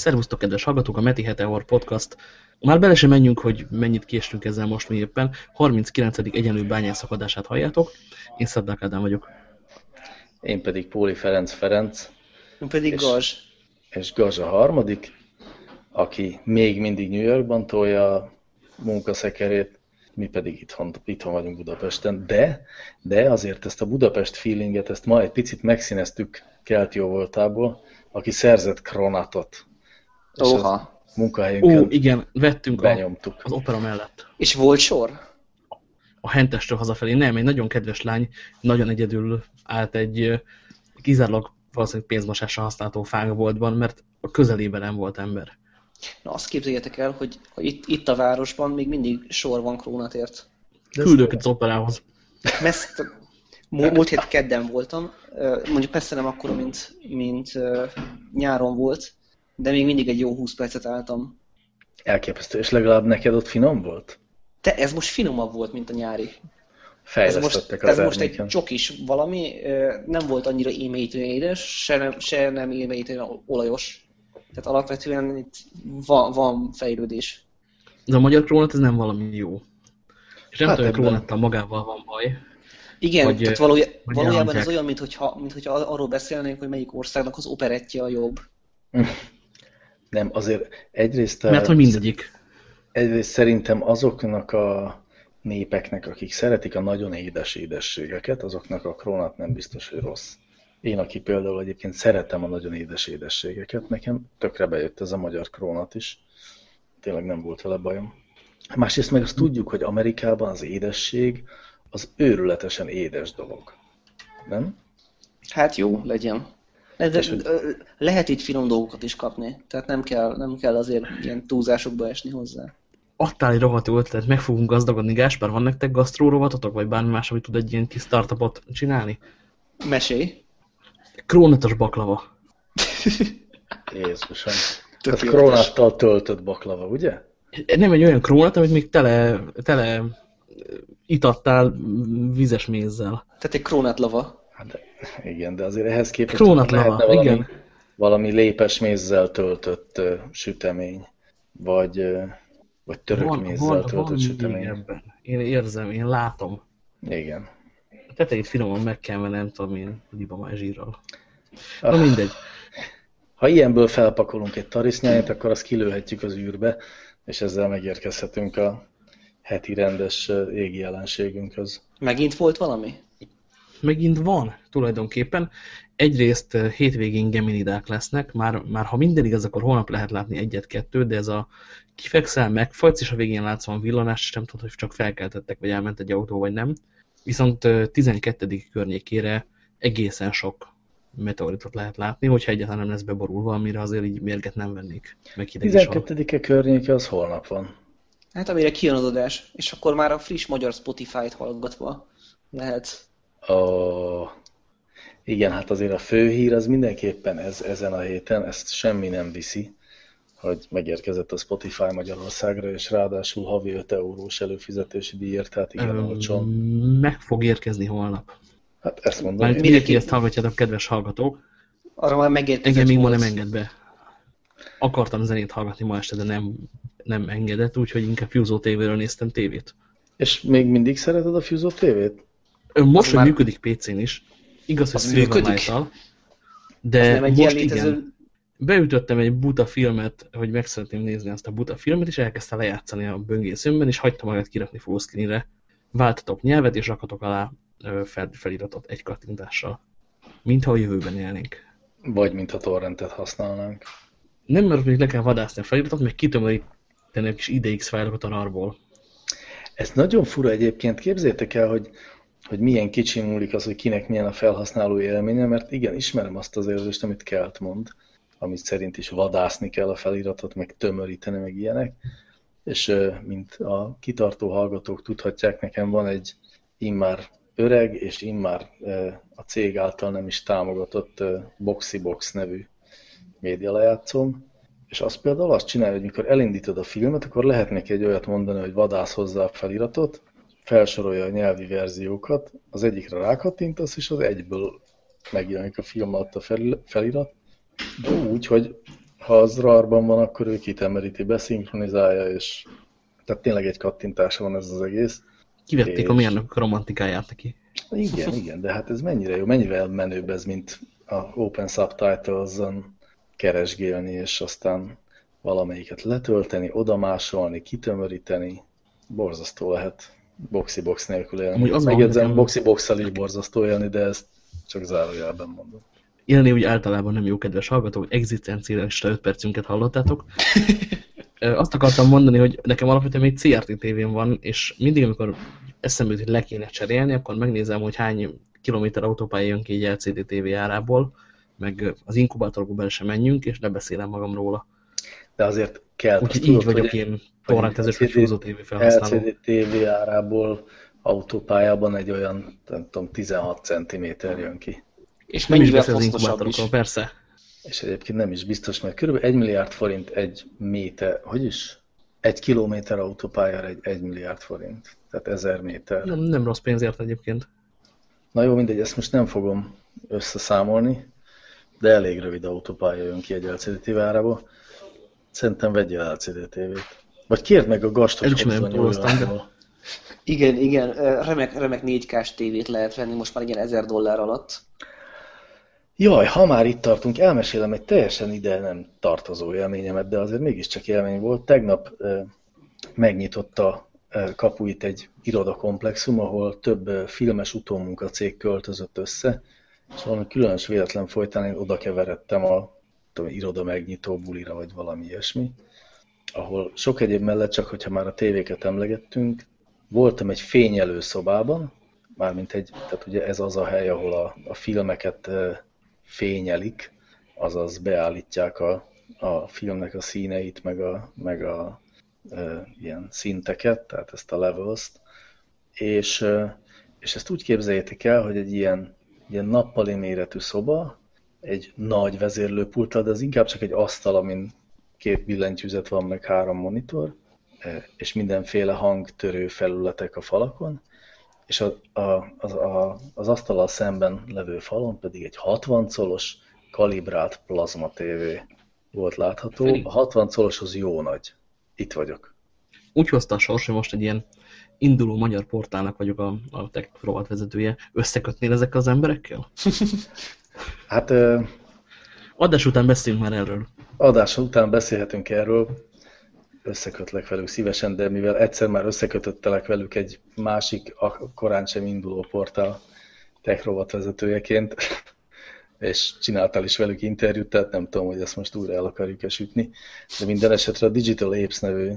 Szervusztok, kedves hallgatók, a Meti Heteor Podcast. Már bele sem menjünk, hogy mennyit késtünk ezzel most mi éppen. 39. egyenlő bányászakadását halljátok. Én Szaddák Ádám vagyok. Én pedig Póli Ferenc Ferenc. Én pedig és, Gazs. És Gazs a harmadik, aki még mindig New Yorkban tolja a munkaszekerét, mi pedig itthon, itthon vagyunk Budapesten, de, de azért ezt a Budapest feelinget, ezt ma egy picit megszíneztük kelt jó voltából, aki szerzett kronatot. Oha. Munkahelyünkön Ó, igen, vettünk a, benyomtuk. az opera mellett. És volt sor? A hentestől hazafelé. Nem, egy nagyon kedves lány, nagyon egyedül állt egy kizárólag valószínűleg pénzmosásra használható fágboltban, mert a közelében nem volt ember. Na azt képzeljétek el, hogy itt, itt a városban még mindig sor van krónatért. Küldök az operához. Messz, mú- múlt hét kedden voltam, mondjuk persze nem akkora, mint, mint nyáron volt, de még mindig egy jó 20 percet álltam. Elképesztő, és legalább neked ott finom volt? De ez most finomabb volt, mint a nyári. Ez most, ez most egy csokis valami, nem volt annyira émélytően édes, se nem, se nem émélytően olajos. Tehát alapvetően itt van, van fejlődés. De a magyar krónat ez nem valami jó. És nem Hát tudom, hogy krónattal magával van baj. Igen, Hogy, tehát valója, hogy valójában ez olyan, mintha, mintha arról beszélnénk, hogy melyik országnak az operettje a jobb. Nem, azért egyrészt, Mert hogy mindegyik. egyrészt szerintem azoknak a népeknek, akik szeretik a nagyon édes édességeket, azoknak a krónat nem biztos, hogy rossz. Én, aki például egyébként szeretem a nagyon édes édességeket, nekem tökre bejött ez a magyar krónat is. Tényleg nem volt vele bajom. Másrészt meg azt tudjuk, hogy Amerikában az édesség az őrületesen édes dolog. Nem? Hát jó, legyen. De, de, És hogy- lehet itt finom dolgokat is kapni, tehát nem kell, nem kell azért ilyen túlzásokba esni hozzá. Adtál egy rohadt ötletet, meg fogunk gazdagodni. Gáspár, van nektek gasztró rovatotok, vagy bármi más, ami tud egy ilyen kis startupot csinálni? Mesélj! Krónatos baklava. Jézusom. Tehát jó krónáttal töltött baklava, ugye? Nem egy olyan krónat, amit még tele, tele itattál vizes mézzel. Tehát egy krónátlava. Hát igen, de azért ehhez képest Krónatlava, lehetne valami, igen. valami lépes mézzel töltött ö, sütemény, vagy, ö, vagy török Van, mézzel van, töltött van sütemény. ebben. Én érzem, én látom. Igen. A tetejét finoman megkenve, nem tudom én, libamás zsírral. Na Ah, mindegy. Ha ilyenből felpakolunk egy tarisznyáját, akkor azt kilőhetjük az űrbe, és ezzel megérkezhetünk a heti rendes égi jelenségünkhöz. Megint volt valami? Megint van tulajdonképpen. Egyrészt eh, hétvégén geminidák lesznek, már, már ha minden igaz, akkor holnap lehet látni egyet-kettőt, de ez a kifekszel, megfagysz, és a végén látsz van villanás, és nem tudod, hogy csak felkeltettek, vagy elment egy autó, vagy nem. Viszont eh, 12. környékére egészen sok meteoritot lehet látni, hogyha egyáltalán nem lesz beborulva, amire azért így mérget nem vennék. Meg hideg is van. 12-e környéke az holnap van. Hát amire kijön az adás, és akkor már a friss magyar Spotify-t hallgatva lehet. Ó, igen, hát azért a főhír az mindenképpen ez, ezen a héten, ezt semmi nem viszi, hogy megérkezett a Spotify Magyarországra, és ráadásul havi 5 eurós előfizetési díjért, tehát igen, Ö, olcsón. Meg fog érkezni holnap. Hát ezt mondom. Már mindenki ezt hallgatjátok, kedves hallgatók. Arra már megérkezett Engem még ma nem enged be. Akartam zenét hallgatni ma este, de nem, nem engedett, úgyhogy inkább Fusó TV-ről néztem tévét. És még mindig szereted a Fusio TV-t? Most, hogy már- működik PC-n is, igaz, hogy Az? Silverlight-tal, de most igen, beütöttem egy buta filmet, hogy meg szeretném nézni azt a buta filmet, és elkezdte lejátszani a böngészőmben, és hagyta magát kirakni fullscreenre. Váltatok nyelvet, és rakatok alá fel, feliratot egy kattintással. Mintha a jövőben élnénk. Vagy mintha torrentet használnánk. Nem, mert még le kell vadászni a feliratot, meg kitömöríteni a kis IDX fájlokat a RAR-ból. Ez nagyon fura egyébként, képzétek el, hogy, hogy milyen kicsi múlik az, hogy kinek milyen a felhasználó élménye, mert igen, ismerem azt az érzést, amit Kelt mond, amit szerint is vadászni kell a feliratot, meg tömöríteni, meg ilyenek. És mint a kitartó hallgatók tudhatják, nekem van egy immár öreg, és immár a cég által nem is támogatott Boxybox nevű médialejátszóm, és az például azt csinálja, hogy mikor elindítod a filmet, akkor lehet neki egy olyat mondani, hogy vadász hozzá a feliratot, felsorolja a nyelvi verziókat, az egyikre rákattintasz, és az egyből megjelenik a film alatt a felirat, de úgy, hogy ha az RAR-ban van, akkor ő kitemeríti, beszinkronizálja, és tehát tényleg egy kattintása van ez az egész. Kivették és... a mérnök romantikáját neki. Igen, igen, de hát ez mennyire jó, mennyivel menőbb ez, mint a Open Subtitles-on keresgélni, és aztán valamelyiket letölteni, odamásolni, kitömöríteni. Borzasztó lehet boxi box nélkül élni. Amúgy az Megjegyzem, boxi box is borzasztó élni, de ezt csak zárójelben mondom. Élni úgy általában nem jó, kedves hallgatók, egzisztencialista 5 percünket hallottátok. Azt akartam mondani, hogy nekem alapvetően még CRT tévén van, és mindig, amikor eszembe jut, hogy le kéne cserélni, akkor megnézem, hogy hány kilométer autópálya jön ki egy LCD TV árából, meg az inkubátorokba bele sem menjünk, és lebeszélem magam róla. De azért kell. Úgyhogy így vagyok én torrentezős vagy fúzó TV felhasználó. LCD TV árából autópályában egy olyan, nem tudom, 16 cm jön ki. És nem is beszél az inkubátorokon, persze. És egyébként nem is biztos, mert kb. 1 milliárd forint egy méter, hogy is? Egy kilométer autópályára egy 1 milliárd forint. Tehát 1000 méter. Nem, nem rossz pénzért egyébként. Na jó, mindegy, ezt most nem fogom összeszámolni, de elég rövid autópálya jön ki egy LCD TV árából. Szerintem vegyél LCD TV-t. Vagy kérd meg a gastos Igen, igen, remek, remek 4K-s tévét lehet venni most már ilyen 1000 dollár alatt. Jaj, ha már itt tartunk, elmesélem egy teljesen ide nem tartozó élményemet, de azért mégiscsak élmény volt. Tegnap megnyitotta kapuit egy irodakomplexum, ahol több filmes utómunkacég költözött össze, és valami különös véletlen folytán én oda keveredtem a tudom, iroda megnyitó bulira, vagy valami ilyesmi, ahol sok egyéb mellett, csak hogyha már a tévéket emlegettünk, voltam egy fényelő szobában, mármint egy, tehát ugye ez az a hely, ahol a, a filmeket fényelik, azaz beállítják a, a filmnek a színeit, meg a, meg a e, ilyen szinteket, tehát ezt a levels és, és ezt úgy képzeljétek el, hogy egy ilyen, ilyen nappali méretű szoba, egy nagy vezérlőpulttal, de az inkább csak egy asztal, amin két billentyűzet van, meg három monitor, és mindenféle hangtörő felületek a falakon, és a, a, az, a, az asztalal szemben levő falon pedig egy 60 colos kalibrált plazma tévé volt látható. Feli. A 60 colos az jó nagy. Itt vagyok. Úgy hozta a sors, hogy most egy ilyen induló magyar portálnak vagyok a, a tech vezetője. Összekötnél ezekkel az emberekkel? hát... Ö... Adás után beszélünk már erről. Adás után beszélhetünk erről összekötlek velük szívesen, de mivel egyszer már összekötöttelek velük egy másik, a korán sem induló portál tech vezetőjeként, és csináltál is velük interjút, tehát nem tudom, hogy ezt most újra el akarjuk-e sütni, de minden esetre a Digital Apes nevű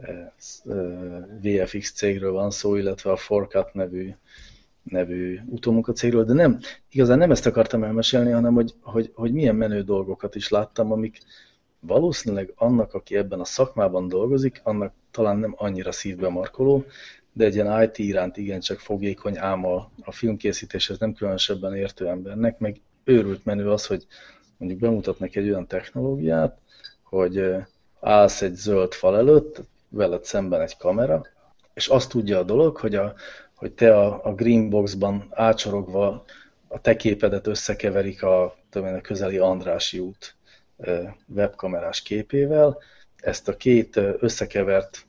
eh, eh, VFX cégről van szó, illetve a Forcat nevű, nevű utómunkacégről, de nem, igazán nem ezt akartam elmesélni, hanem hogy, hogy, hogy milyen menő dolgokat is láttam, amik, valószínűleg annak, aki ebben a szakmában dolgozik, annak talán nem annyira szívbe markoló, de egy ilyen IT iránt igencsak fogékony, ám a, a filmkészítéshez nem különösebben értő embernek, meg őrült menő az, hogy mondjuk bemutatnak egy olyan technológiát, hogy állsz egy zöld fal előtt, veled szemben egy kamera, és azt tudja a dolog, hogy, a, hogy te a, a Greenboxban ácsorogva a te képedet összekeverik a, a közeli Andrási út webkamerás képével. Ezt a két összekevert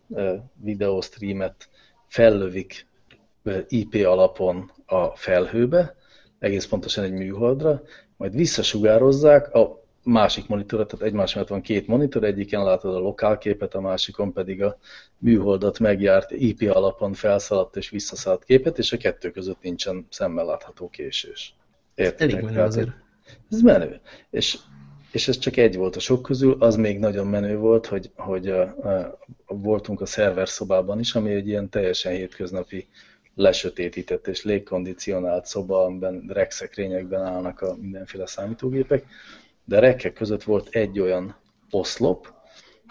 videóstreamet fellövik IP alapon a felhőbe, egész pontosan egy műholdra, majd visszasugározzák a másik monitorra, tehát egymás mellett van két monitor, egyiken látod a lokálképet, a másikon pedig a műholdat megjárt IP alapon felszaladt és visszaszaladt képet, és a kettő között nincsen szemmel látható késés. Értitek? Elég menő azért. Ez menő. És és ez csak egy volt a sok közül, az még nagyon menő volt, hogy, hogy a, a, voltunk a szerver szobában is, ami egy ilyen teljesen hétköznapi lesötétített és légkondicionált szoba, amiben rekszekrényekben állnak a mindenféle számítógépek, de a rekkek között volt egy olyan oszlop,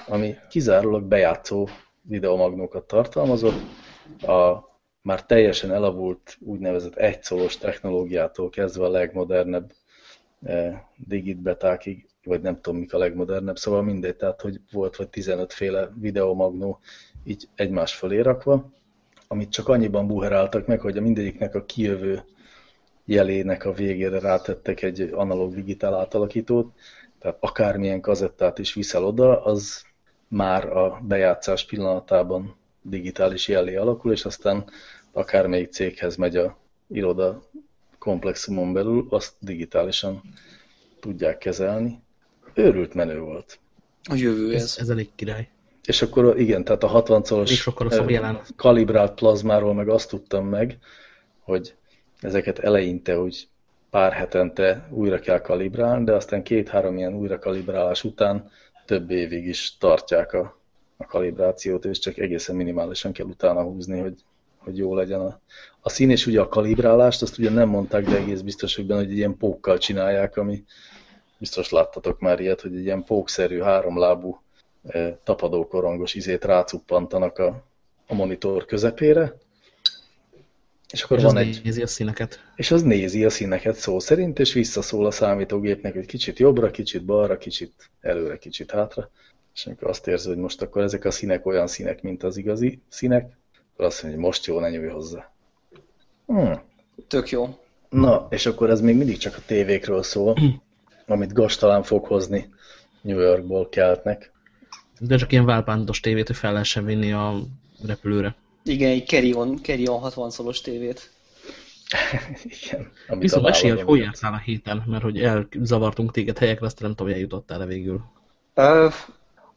ami kizárólag bejátszó videomagnókat tartalmazott, a már teljesen elavult úgynevezett egyszolos technológiától kezdve a legmodernebb eh, digitbetákig vagy nem tudom mik a legmodernebb, szóval mindegy, tehát hogy volt vagy 15 féle videomagnó így egymás fölé rakva, amit csak annyiban buheráltak meg, hogy a mindegyiknek a kijövő jelének a végére rátettek egy analóg digitál átalakítót, Tehát akármilyen kazettát is viszel oda, az már a bejátszás pillanatában digitális jellé alakul, és aztán akármelyik céghez megy a iroda komplexumon belül, azt digitálisan tudják kezelni. Őrült menő volt. A jövő ez. Ez, ez elég király. És akkor igen, tehát a 60 Még szoros sokkal rosszabb jelen. kalibrált plazmáról meg azt tudtam meg, hogy ezeket eleinte úgy pár hetente újra kell kalibrálni, de aztán két-három ilyen újra kalibrálás után több évig is tartják a, a kalibrációt, és csak egészen minimálisan kell utána húzni, hogy, hogy jó legyen a, a szín, és ugye a kalibrálást, azt ugye nem mondták, de egész biztos, hogy benne, hogy egy ilyen pókkal csinálják, ami biztos láttatok már ilyet, hogy egy ilyen pókszerű, háromlábú eh, tapadókorongos izét rácuppantanak a, a monitor közepére, és akkor És van az egy, nézi a színeket. és az nézi a színeket szó szerint, és visszaszól a számítógépnek, hogy kicsit jobbra, kicsit balra, kicsit előre, kicsit hátra, és amikor azt érzi, hogy most akkor ezek a színek olyan színek, mint az igazi színek, akkor azt mondja, hogy most jó, ne nyúlj hozzá. Hmm. Tök jó. Na, és akkor ez még mindig csak a tévékről szól, amit Gas talán fog hozni New Yorkból keltnek. De csak ilyen válpántos tévét, hogy fel lehessen vinni a repülőre. Igen, egy Carry On, Carry On 60 szoros tévét. Igen. Amit Viszont a mesélj, hogy hol jártál a héten, mert hogy elzavartunk téged helyekre, aztán nem tudom, hogy eljutottál -e végül.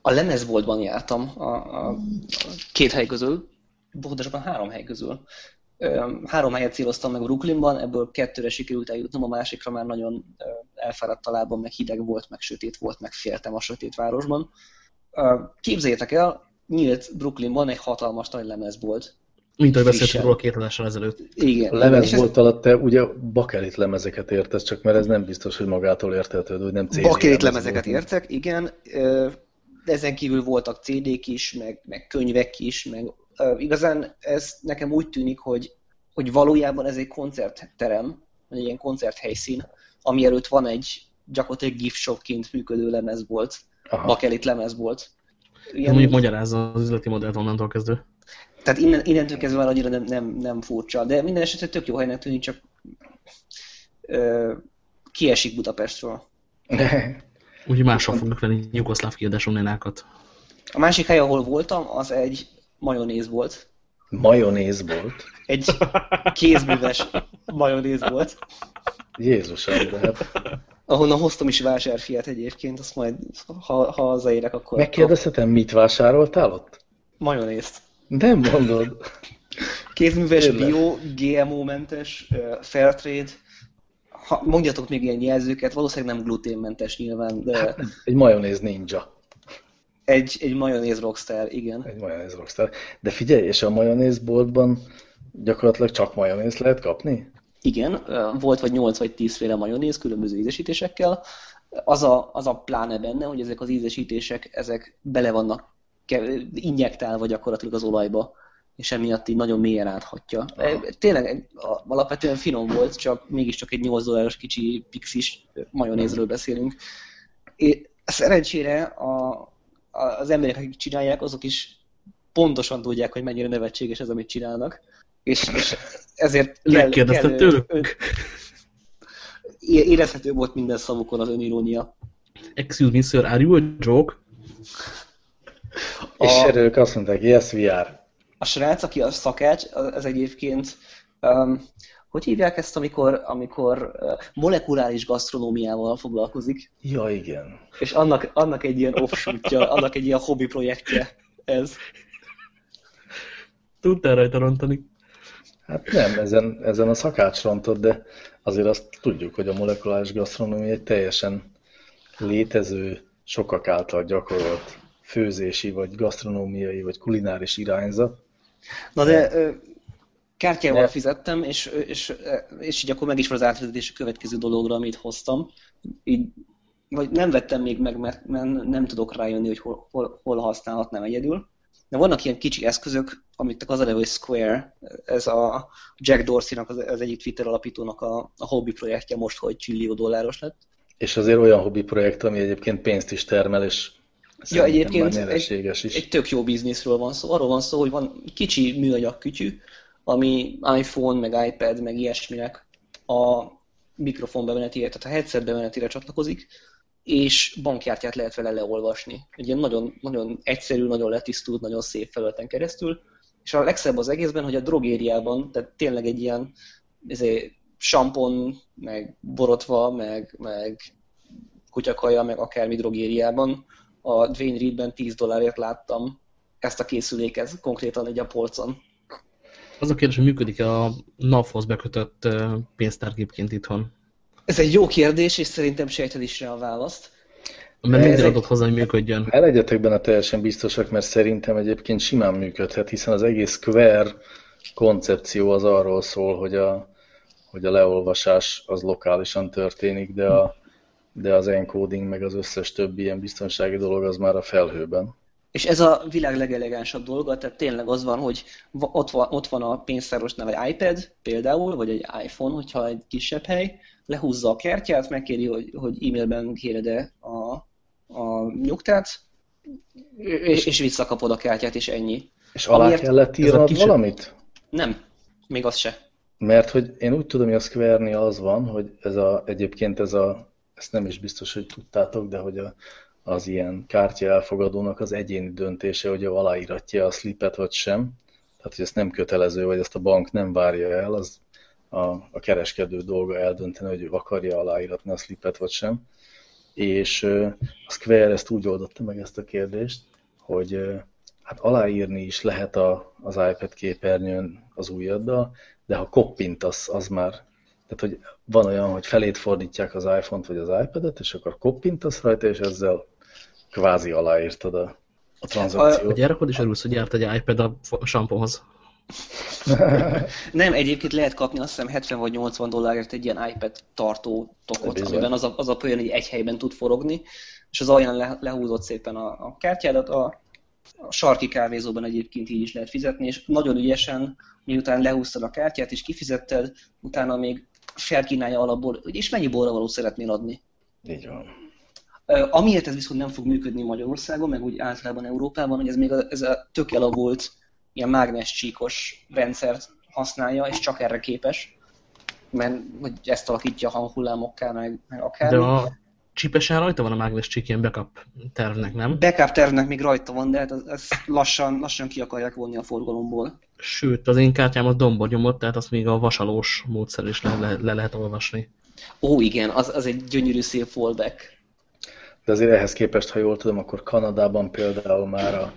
A lemezboltban jártam a, a, a két hely közül, pontosabban három hely közül. Három helyet céloztam meg Brooklynban, ebből kettőre sikerült eljutnom, a másikra már nagyon elfáradt a lábam, meg hideg volt, meg sötét volt, meg féltem a sötét városban. Képzeljétek el, nyílt Brooklynban egy hatalmas nagy lemezbolt. Mint ahogy beszéltünk róla két adással ezelőtt. Igen. A lemez és ez- volt alatt te ugye bakelit lemezeket értesz, csak mert ez nem biztos, hogy magától értetődő, hogy nem CD Bakelit lemez lemezeket volt. értek, igen. Ezen kívül voltak CD-k is, meg, meg könyvek is, meg igazán ez nekem úgy tűnik, hogy, hogy valójában ez egy koncertterem, egy ilyen koncerthelyszín, ami előtt van egy gyakorlatilag gift shopként működő lemezbolt, Aha. bakelit lemezbolt. Ez mondjuk magyarázza az üzleti modellt onnantól kezdve. Tehát innen, innentől kezdve már annyira nem, nem, nem furcsa, de minden esetre tök jó helynek tűnik, csak ö, kiesik Budapestről. Úgyhogy máshol fognak venni jugoszláv kiadású nénákat. A másik hely, ahol voltam, az egy majonéz volt. Majonéz volt. Egy kézműves majonéz volt, Jézusom, de hát ahonnan hoztam is vásárfiát egyébként, azt majd, ha, ha hazaérek, akkor... megkérdezhetem, mit vásároltál ott? Majonézt. Nem mondod. Kézműves, Tényleg? bio, GMO-mentes, Fairtrade. Ha, mondjatok még ilyen jelzőket, valószínűleg nem gluténmentes nyilván, de Egy majonéz ninja. egy, egy majonéz rockstar, igen. Egy majonéz rockstar. De figyelj, és a majonézboltban gyakorlatilag csak majonéz lehet kapni? Igen, volt vagy 8 vagy 10 féle majonéz különböző ízesítésekkel. Az a, az a pláne benne, hogy ezek az ízesítések, ezek bele vannak injektálva gyakorlatilag az olajba, és emiatt így nagyon mélyen áthatja. Aha. Tényleg alapvetően finom volt, csak mégiscsak egy 8 dolláros kicsi pixis majonézről beszélünk. É, szerencsére a, a, az emberek, akik csinálják, azok is pontosan tudják, hogy mennyire nevetséges ez, amit csinálnak. És, és ezért kell, tőlük? ön- érezhető volt minden szavukon az önirónia. Excuse me, sir, are you a joke? És A- erők azt mondták, yes, we are. A srác, aki a szakács, az egyébként, um, hogy hívják ezt, amikor, amikor uh, molekuláris gasztronómiával foglalkozik, Ja, igen. és annak, annak egy ilyen offshootja, annak egy ilyen hobby projektje ez. Tudtál rajta rontani. Hát nem, ezen, ezen a szakács rontott, de azért azt tudjuk, hogy a molekuláris gasztronómia egy teljesen létező, sokak által gyakorolt főzési, vagy gasztronómiai, vagy kulináris irányzat. Na de kártyával Ne. fizettem, és, és, és így akkor meg is van az átvezetés a következő dologra, amit hoztam. Így, vagy nem vettem még meg, mert, mert nem tudok rájönni, hogy hol, hol, hol használhatnám egyedül. De vannak ilyen kicsi eszközök, amiknek az a neve, hogy Square, ez a Jack Dorsey-nak, az, egyik Twitter alapítónak a, a hobby projektje most, hogy csillió dolláros lett. És azért olyan hobbi projekt, ami egyébként pénzt is termel, és Ja, egyébként egy, is. egy tök jó bizniszről van szó. Arról van szó, hogy van kicsi műanyag kütyű, ami iPhone, meg iPad, meg ilyesminek a mikrofon bemenetére, tehát a headset bemenetére csatlakozik, és bankkártyát lehet vele leolvasni. Egy ilyen nagyon, nagyon egyszerű, nagyon letisztult, nagyon szép felületen keresztül, és a legszebb az egészben, hogy a drogériában, tehát tényleg egy ilyen ezért, sampon, meg borotva, meg, meg kutyakaja, meg akármi drogériában, a Dwayne Reedben 10 dollárért láttam ezt a készüléket konkrétan egy a polcon. Az a kérdés, hogy működik-e a NAV-hoz bekötött pénztárgépként itthon? Ez egy jó kérdés, és szerintem sejted is rá a választ. Mert minden adott hozzá, hogy működjön. Ne legyetek benne teljesen biztosak, mert szerintem egyébként simán működhet, hiszen az egész Square koncepció az arról szól, hogy a, hogy a leolvasás az lokálisan történik, de, a, de az encoding meg az összes többi ilyen biztonsági dolog az már a felhőben. És ez a világ legelegánsabb dolga, tehát tényleg az van, hogy ott van, ott van a pénztárosnál egy iPad például, vagy egy iPhone, hogyha egy kisebb hely, lehúzza a kártyát, megkéri, hogy, hogy e-mailben kéred-e a, a nyugtát, és, és visszakapod a kártyát, és ennyi. És alá Amiért kellett írnod kisebb... valamit? Nem, még az se. Mert hogy én úgy tudom, hogy a square az van, hogy ez a, egyébként ez a, ezt nem is biztos, hogy tudtátok, de hogy a, az ilyen kártya elfogadónak az egyéni döntése, hogy aláíratja a slipet vagy sem. Tehát, hogy ez nem kötelező, vagy ezt a bank nem várja el, az a, a kereskedő dolga eldönteni, hogy ő akarja aláíratni a slipet vagy sem. És a Square ezt úgy oldotta meg ezt a kérdést, hogy hát aláírni is lehet a, az iPad képernyőn az újaddal, de ha koppintasz, az már, tehát hogy van olyan, hogy felét fordítják az iPhone-t vagy az iPad-et, és akkor koppintasz rajta, és ezzel kvázi aláírtad a, a tranzakciót. A gyerek is örülsz, hogy járt egy iPad a samponhoz. nem, egyébként lehet kapni azt hiszem 70 vagy 80 dollárért egy ilyen iPad tartó tokot, Bizony. amiben az a, az a poén, hogy egy helyben tud forogni, és az alján le, lehúzott szépen a, a kártyádat, a, a sarki kávézóban egyébként így is lehet fizetni, és nagyon ügyesen, miután lehúztad a kártyát és kifizetted, utána még felkínálja alapból, hogy és mennyi borra való szeretnél adni. Így van. Amiért ez viszont nem fog működni Magyarországon, meg úgy általában Európában, hogy ez még a, ez a tök elavult ilyen mágnes csíkos rendszert használja, és csak erre képes, mert hogy ezt alakítja a hanghullámokká, meg, meg akár. De a csípesen rajta van a mágnes csík ilyen backup tervnek, nem? Backup tervnek még rajta van, de hát ezt lassan, lassan ki akarják vonni a forgalomból. Sőt, az én kártyám a dombor nyomott, tehát azt még a vasalós módszer is le, le, le lehet olvasni. Ó, igen, az, az egy gyönyörű szép fallback. De azért ehhez képest, ha jól tudom, akkor Kanadában például már a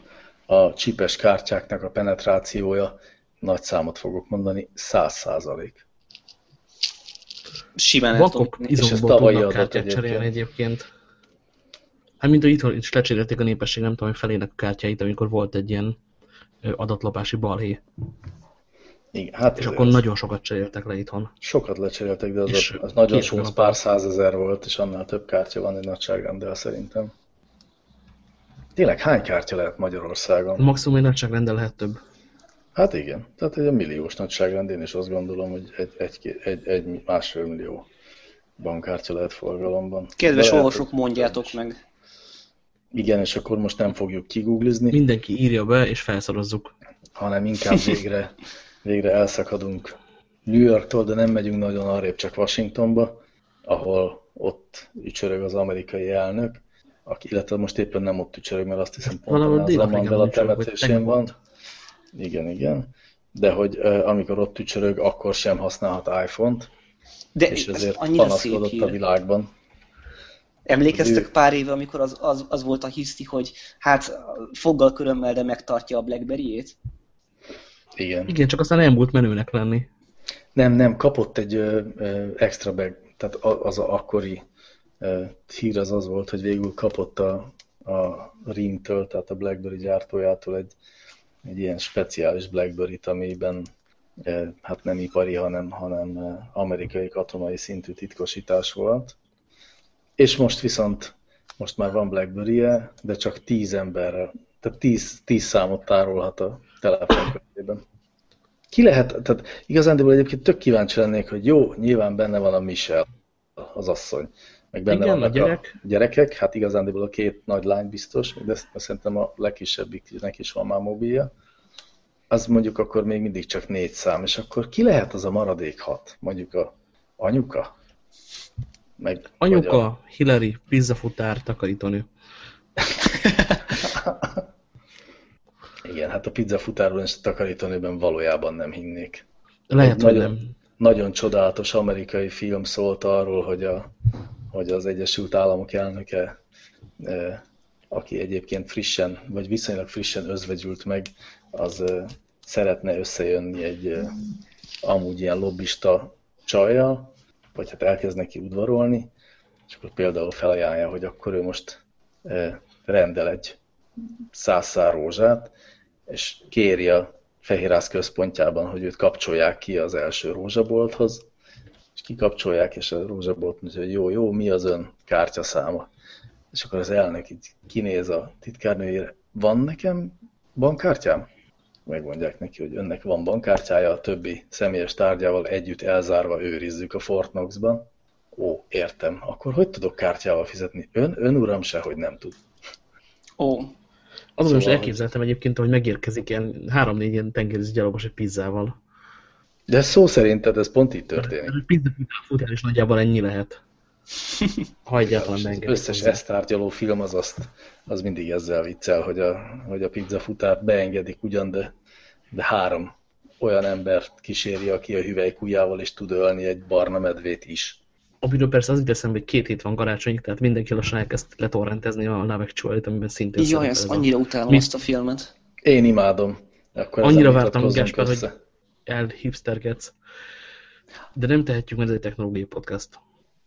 a csipes kártyáknak a penetrációja, nagy számot fogok mondani, 100 százalék. Simán Bankok izomból tudnak kártyát cserélni egyébként. Hát mint hogy itthon is lecserélték a népesség, nem tudom, hogy felének a kártyáit, amikor volt egy ilyen adatlopási balhé. Igen, hát és akkor az. nagyon sokat cseréltek le itthon. Sokat lecseréltek, de az, az, az nagyon sok, az pár százezer volt, és annál több kártya van egy nagyságrenddel szerintem. Tényleg hány kártya lehet Magyarországon? Maximum egy nagyságrendel lehet több. Hát igen, tehát egy milliós nagyságrend, én is azt gondolom, hogy egy, egy, egy, egy másfél millió bankkártya lehet forgalomban. Kedves olvasók, mondjátok meg. Igen, és akkor most nem fogjuk kiguglizni. Mindenki írja be, és felszorozzuk. Hanem inkább végre, végre elszakadunk New Yorktól, de nem megyünk nagyon arrébb, csak Washingtonba, ahol ott ücsörög az amerikai elnök, aki, illetve most éppen nem ott ücsörög, mert azt hiszem pont az a temetésén van. Igen, igen. De hogy amikor ott ücsörög, akkor sem használhat iPhone-t, De és ezért panaszkodott a világban. Emlékeztek pár éve, amikor az, az, az volt a hiszti, hogy hát foggal körömmel, de megtartja a Blackberry-ét? Igen. Igen, csak aztán volt menőnek lenni. Nem, nem, kapott egy ö, ö, extra bag, tehát az a akkori hír az az volt, hogy végül kapott a, a RIM-től, tehát a BlackBerry gyártójától egy, egy ilyen speciális BlackBerry-t, amiben hát nem ipari, hanem, hanem amerikai katonai szintű titkosítás volt. És most viszont, most már van blackberry -e, de csak 10 emberrel, tehát 10, 10 számot tárolhat a telefonkönyvében. Ki lehet, tehát igazán egyébként tök kíváncsi lennék, hogy jó, nyilván benne van a Michelle, az asszony meg benne Igen, vannak a, gyerek. a gyerekek, hát igazándiból a két nagy lány biztos, de szerintem a legkisebbiknek is van már mobilja, az mondjuk akkor még mindig csak négy szám, és akkor ki lehet az a maradék hat? Mondjuk a anyuka? Meg, Anyuka, a... Hillary, pizzafutár, takarítónő. Igen, hát a pizzafutárban és a takarítónőben valójában nem hinnék. Lehet, Egy hogy nagyon, nem. nagyon csodálatos amerikai film szólt arról, hogy, a, hogy az Egyesült Államok elnöke, aki egyébként frissen, vagy viszonylag frissen özvegyült meg, az szeretne összejönni egy amúgy ilyen lobbista csajjal, vagy hát elkezd neki udvarolni, és akkor például felajánlja, hogy akkor ő most rendel egy száz szár rózsát, és kéri a Fehérház központjában, hogy őt kapcsolják ki az első rózsabolthoz, és kikapcsolják, és a rózsabolt mondja, hogy jó, jó, mi az ön kártyaszáma? És akkor az elnök így kinéz a titkárnőjére, van nekem bankkártyám? Megmondják neki, hogy önnek van bankkártyája, a többi személyes tárgyával együtt elzárva őrizzük a Fort. Ó, értem. Akkor hogy tudok kártyával fizetni? Ön, ön uram sehogy nem tud. Ó, Azon Szóval, most elképzeltem egyébként, hogy megérkezik ilyen három-négy ilyen tengerész gyalogos egy pizzával. De szó szerint, tehát ez pont így történik. A pizza futár is nagyjából ennyi lehet. Ha egyáltalán Az beengedik összes hozzá. ezt tárgyaló film az azt, az mindig ezzel viccel, hogy a, hogy a pizzafutárt beengedik ugyan, de, de három olyan embert kíséri, aki a hüvelykujjával is tud ölni egy barna medvét is. Amiről persze az jut eszembe, hogy két hét van karácsonyig, tehát mindenki lassan elkezd letorrentezni a Love Actually-t, amiben szintén jaj, szerepel ezt annyira utálom Mi- azt a filmet. Én imádom. Akkor Annyira vártam, Gáspár, hogy össze. elhipsterkedsz. De nem tehetjük, mert ez egy technológiai podcast.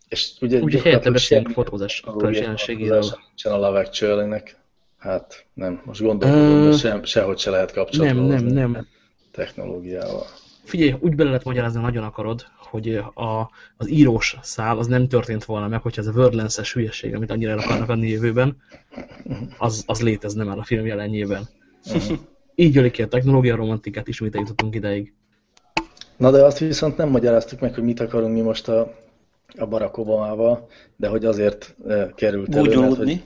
És ugye Úgyhogy helyette beszélünk semmi fotózás jelenségéről. nincsen a Love Actually-nek. Hát nem, most gondolkodom, Ö, de sem, sehogy se lehet kapcsolatba Nem, nem, nem. technológiával. Figyelj, úgy bele lehet magyarázni, nagyon akarod, hogy a, az írós szál az nem történt volna meg, hogyha ez a wordless-es hülyeség, amit annyira el akarnak adni jövőben, az, az létezne már a film jelenjében. Így ölik ki a technológia romantikát, ismét eljutottunk ideig. Na de azt viszont nem magyaráztuk meg, hogy mit akarunk mi most a, a Barack Obamával, de hogy azért eh, került elő, mert hogy,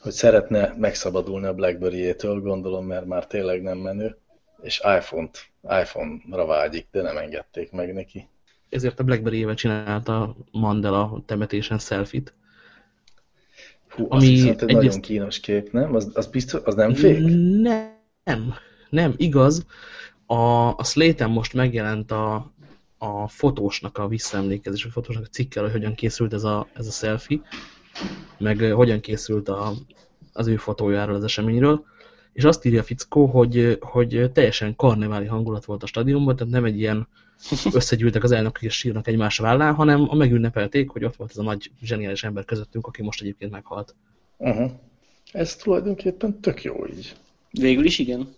hogy szeretne megszabadulni a Blackberry-jétől, gondolom, mert már tényleg nem menő, és iPhone-t, iPhone-ra vágyik, de nem engedték meg neki. Ezért a BlackBerry-ével csinálta Mandela temetésen selfit. Hú, Ami azt egy nagyon kínos kép, nem? Az, az biztos, az nem fék? Nem, nem, igaz. A, a Slate-en most megjelent a, a fotósnak a visszaemlékezés, a fotósnak a cikkel, hogy hogyan készült ez a, ez a selfie, meg hogyan készült a, az ő fotójáról az eseményről, és azt írja a fickó, hogy, hogy teljesen karneváli hangulat volt a stadionban, tehát nem egy ilyen összegyűltek az elnökök és sírnak egymás vállán, hanem a megünnepelték, hogy ott volt ez a nagy zseniális ember közöttünk, aki most egyébként meghalt. Uh-huh. Ez tulajdonképpen tök jó így. Végül is igen.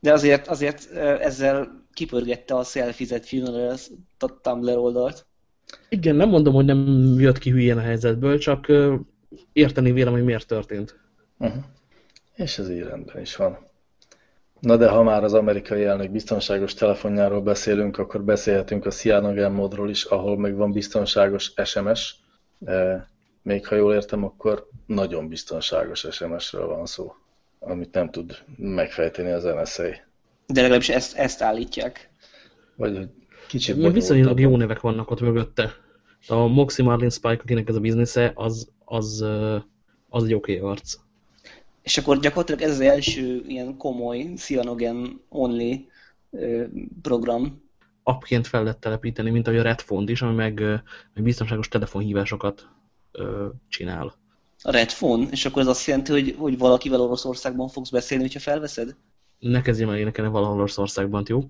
De azért, azért ezzel kipörgette a selfizett filmről a Tumblr oldalt. Igen, nem mondom, hogy nem jött ki hülyén a helyzetből, csak érteni vélem, hogy miért történt. Uh-huh. És ez így rendben is van. Na de ha már az amerikai elnök biztonságos telefonjáról beszélünk, akkor beszélhetünk a Cyanogen módról is, ahol meg van biztonságos SMS. E, még ha jól értem, akkor nagyon biztonságos SMS-ről van szó, amit nem tud megfejteni az NSA. De legalábbis ezt, ezt állítják. Vagy hogy kicsit Viszonylag bonyolultabb. jó nevek vannak ott mögötte. A Moxie Marlin Spike, akinek ez a biznisze, az, az, az egy oké arc. És akkor gyakorlatilag ez az első ilyen komoly Cyanogen only program. Appként fel lehet telepíteni, mint ahogy a Redphone is, ami meg, meg biztonságos telefonhívásokat ö, csinál. A Red Phone, és akkor ez azt jelenti, hogy, hogy valakivel Oroszországban fogsz beszélni, hogyha felveszed? Ne kezdjem el énekelni valahol Oroszországban, jó?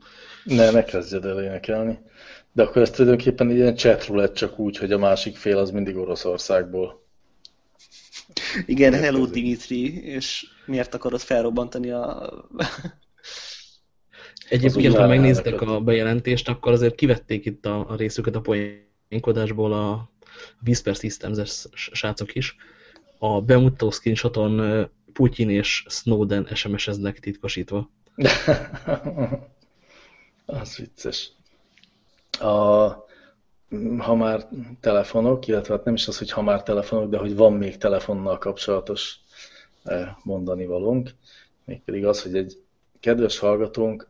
Ne, ne kezdjed el énekelni. De akkor ez tulajdonképpen egy ilyen chat roulette csak úgy, hogy a másik fél az mindig Oroszországból. Igen, Érkezik. hello Dimitri, és miért akarod felrobbantani a... Egyébként, ha megnéztek a bejelentést, akkor azért kivették itt a, a részüket a poénkodásból a Whisper Systems-es srácok is. A bemutató screenshoton ö, Putyin és Snowden SMS-eznek titkosítva. az vicces. A, ha már telefonok, illetve hát nem is az, hogy ha már telefonok, de hogy van még telefonnal kapcsolatos eh, mondani valónk, mégpedig az, hogy egy kedves hallgatónk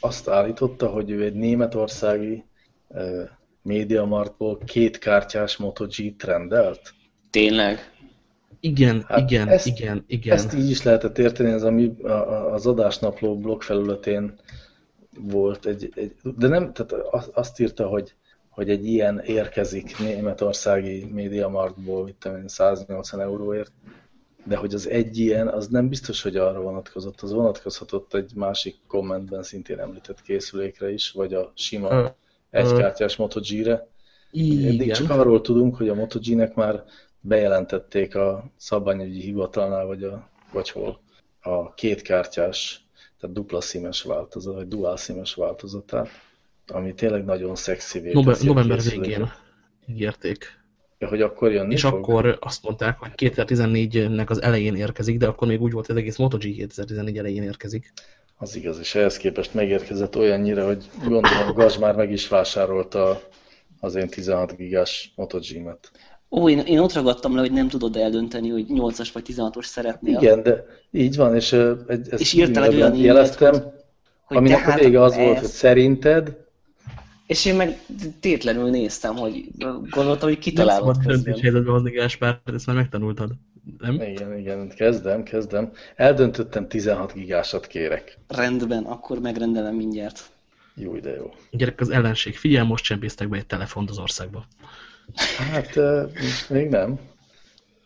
azt állította, hogy ő egy németországi eh, MediaMarktból két kártyás Moto G trendelt? Tényleg? Igen, hát igen, ezt, igen, igen. Ezt így is lehetett érteni, ez ami az adásnapló blog felületén volt egy, egy de nem, tehát azt írta, hogy, hogy egy ilyen érkezik németországi médiamarktból, itt 180 euróért, de hogy az egy ilyen, az nem biztos, hogy arra vonatkozott, az vonatkozhatott egy másik kommentben szintén említett készülékre is, vagy a sima egykártyás Moto G-re. Eddig csak arról tudunk, hogy a Moto G-nek már bejelentették a szabványügyi hivatalnál, vagy, a, vagy hol a kétkártyás, tehát dupla színes változat, vagy dual színes változatát, ami tényleg nagyon szexi Nove November végén ígérték. Ja, hogy akkor jönni És fog? akkor azt mondták, hogy 2014-nek az elején érkezik, de akkor még úgy volt, hogy az egész MotoG 2014 elején érkezik. Az igaz, és ehhez képest megérkezett olyannyira, hogy gondolom Gaz már meg is vásárolta az én 16 gigás MotoG-met. Ó, én, én ott ragadtam le, hogy nem tudod eldönteni, hogy 8-as vagy 16-os szeretnél. Igen, de így van, és ezt és írtál egy olyan jeleztem, hogy, hogy aminek a vége az ez... volt, hogy szerinted, és én meg tétlenül néztem, hogy gondoltam, hogy kitalálod Nem szabad döntés helyzetbe hozni, Gáspár, ezt már megtanultad. Nem? Igen, igen, kezdem, kezdem. Eldöntöttem 16 gigásat kérek. Rendben, akkor megrendelem mindjárt. Jó, de jó. Gyerek, az ellenség, figyel, most csempésztek be egy telefont az országba. Hát, még nem.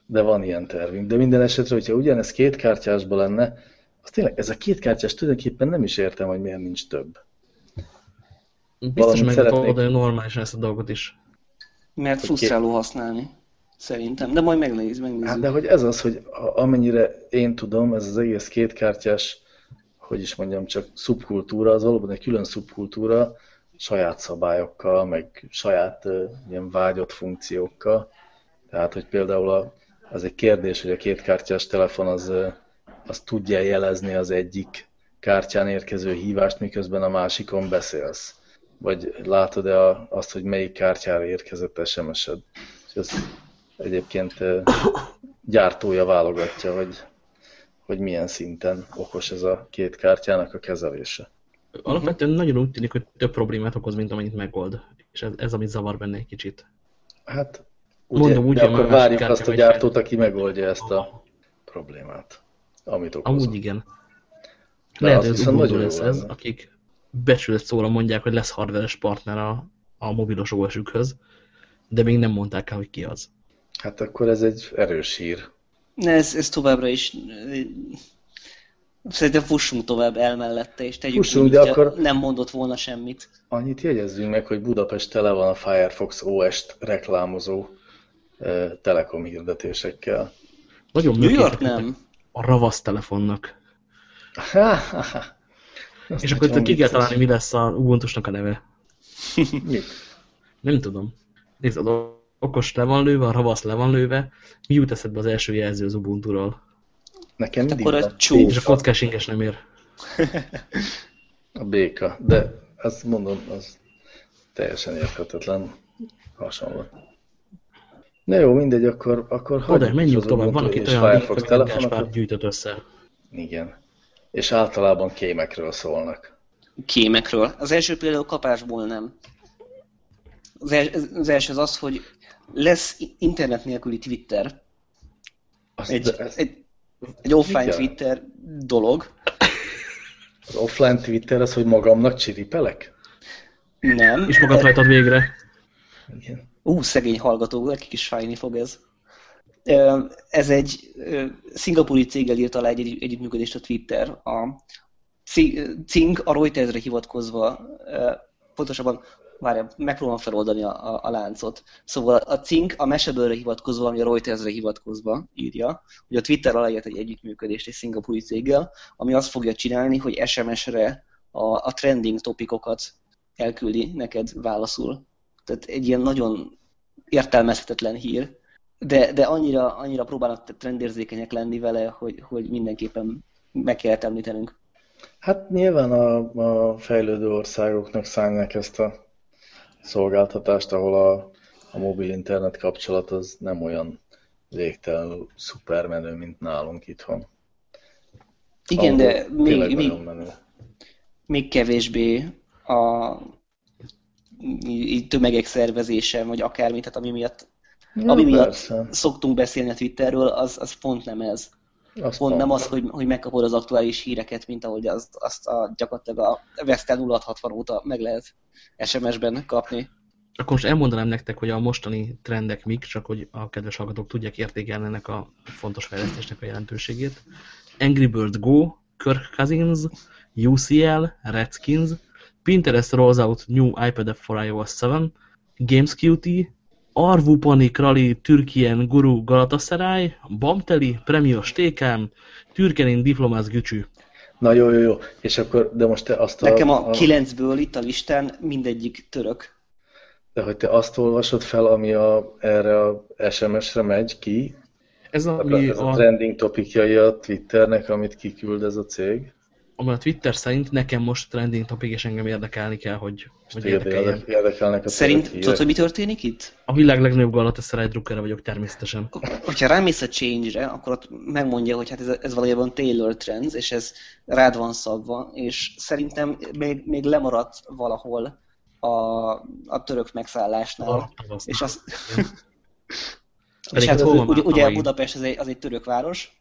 De van ilyen tervünk. De minden esetre, hogyha ugyanez két kártyásban lenne, az tényleg, ez a két kártyás tulajdonképpen nem is értem, hogy miért nincs több. Biztos meg szeretnék... oda normálisan ezt a dolgot is. Mert frusztráló használni. Szerintem, de majd megnéz, megnézzük. Hát de hogy ez az, hogy amennyire én tudom, ez az egész kétkártyás, hogy is mondjam, csak szubkultúra, az valóban egy külön szubkultúra, saját szabályokkal, meg saját uh, ilyen vágyott funkciókkal. Tehát, hogy például a, az egy kérdés, hogy a kétkártyás telefon az, az tudja jelezni az egyik kártyán érkező hívást, miközben a másikon beszélsz vagy látod-e azt, hogy melyik kártyára érkezett SMS-ed. És ez egyébként gyártója válogatja, hogy, hogy milyen szinten okos ez a két kártyának a kezelése. Alapvetően nagyon úgy tűnik, hogy több problémát okoz, mint amennyit megold. És ez, ez ami zavar benne egy kicsit. Hát, ugye, Mondom, úgy, de akkor várjuk azt a gyártót, aki megoldja ezt a problémát, amit okoz. Amúgy igen. Lehet, hogy az lesz ez, akik becsület szóra mondják, hogy lesz hardveres partner a, a mobilos os de még nem mondták el, hogy ki az. Hát akkor ez egy erős hír. Ne, ez, ez továbbra is... Szerintem fussunk tovább el mellette, és tegyük fussunk, úgy, de akkor nem mondott volna semmit. Annyit jegyezzünk meg, hogy Budapest tele van a Firefox OS-t reklámozó eh, telekom hirdetésekkel. Nagyon New York nem. A ravasz telefonnak. Azt és akkor ki kell találni, mi lesz a Ubuntu-snak a neve. Mi? Nem tudom. Nézd, az okos le van lőve, a ravasz le van lőve. Mi jut eszedbe az első jelző az Ubuntu-ról? Nekem mindig akkor a csúf. És a kockás inges nem ér. a béka. De azt mondom, az teljesen érthetetlen hasonlat. Na jó, mindegy, akkor, akkor Oda, menjünk tovább. Van itt olyan link, amit gyűjtött össze. Igen és általában kémekről szólnak. Kémekről. Az első például kapásból nem. Az, els, az első az az, hogy lesz internet nélküli Twitter. Azt, egy, ez, egy, egy offline Twitter dolog. Az offline Twitter az, hogy magamnak csiripelek? Nem. És magad rajtad végre. Igen. Ú, szegény hallgató, nekik is fájni fog ez. Ez egy szingapúri céggel írt alá egy együttműködést a Twitter. A cink a Reutersre hivatkozva, pontosabban várjál, megpróbálom feloldani a, a, a láncot. Szóval a cink a Mashable-re hivatkozva, ami a Reutersre hivatkozva írja, hogy a Twitter aláírt egy együttműködést egy szingapúri céggel, ami azt fogja csinálni, hogy SMS-re a, a trending topikokat elküldi neked válaszul. Tehát egy ilyen nagyon értelmezhetetlen hír, de, de annyira, annyira próbálnak trendérzékenyek lenni vele, hogy, hogy mindenképpen meg kell említenünk. Hát nyilván a, a fejlődő országoknak szállják ezt a szolgáltatást, ahol a, a mobil internet kapcsolat az nem olyan végtelenül szupermenő, mint nálunk itthon. Igen, ahol de még, még, még kevésbé a így tömegek szervezése, vagy akármi, tehát ami miatt, Ja, ami miatt persze. szoktunk beszélni a Twitterről, az, az pont nem ez. Azt Pont nem az, hogy, hogy megkapod az aktuális híreket, mint ahogy azt, azt a, gyakorlatilag a Vestel 0660 óta meg lehet SMS-ben kapni. Akkor most elmondanám nektek, hogy a mostani trendek mik, csak hogy a kedves hallgatók tudják értékelni ennek a fontos fejlesztésnek a jelentőségét. Angry Bird Go, Kirk Cousins, UCL, Redskins, Pinterest rolls out new iPad app for iOS 7, GamesQT, Arvu Panik Rally Türkien Guru Galatasaray, Bamteli, Premios TKM, Türkenin Diplomász Gücsű. Na jó, jó, jó. És akkor, de most te azt a... Nekem a kilencből itt a listán mindegyik török. De hogy te azt olvasod fel, ami a, erre a SMS-re megy ki, Ez a, ami ez a a, trending topikjai a Twitternek, amit kiküld ez a cég. Ami a Twitter szerint nekem most trending topic, és engem érdekelni kell, hogy, hogy érdekeljen. érde- érdekelnek a Szerint tudod, hogy mi történik itt? A világ legnagyobb Galatasaray drukkere vagyok természetesen. Hogyha rámész a Change-re, akkor ott megmondja, hogy hát ez, ez valójában Taylor Trends, és ez rád van szabva, és szerintem még, még lemaradt valahol a, a török megszállásnál. A. És az, és hát hát hol ugye, ugye? Budapest az egy, az egy török város,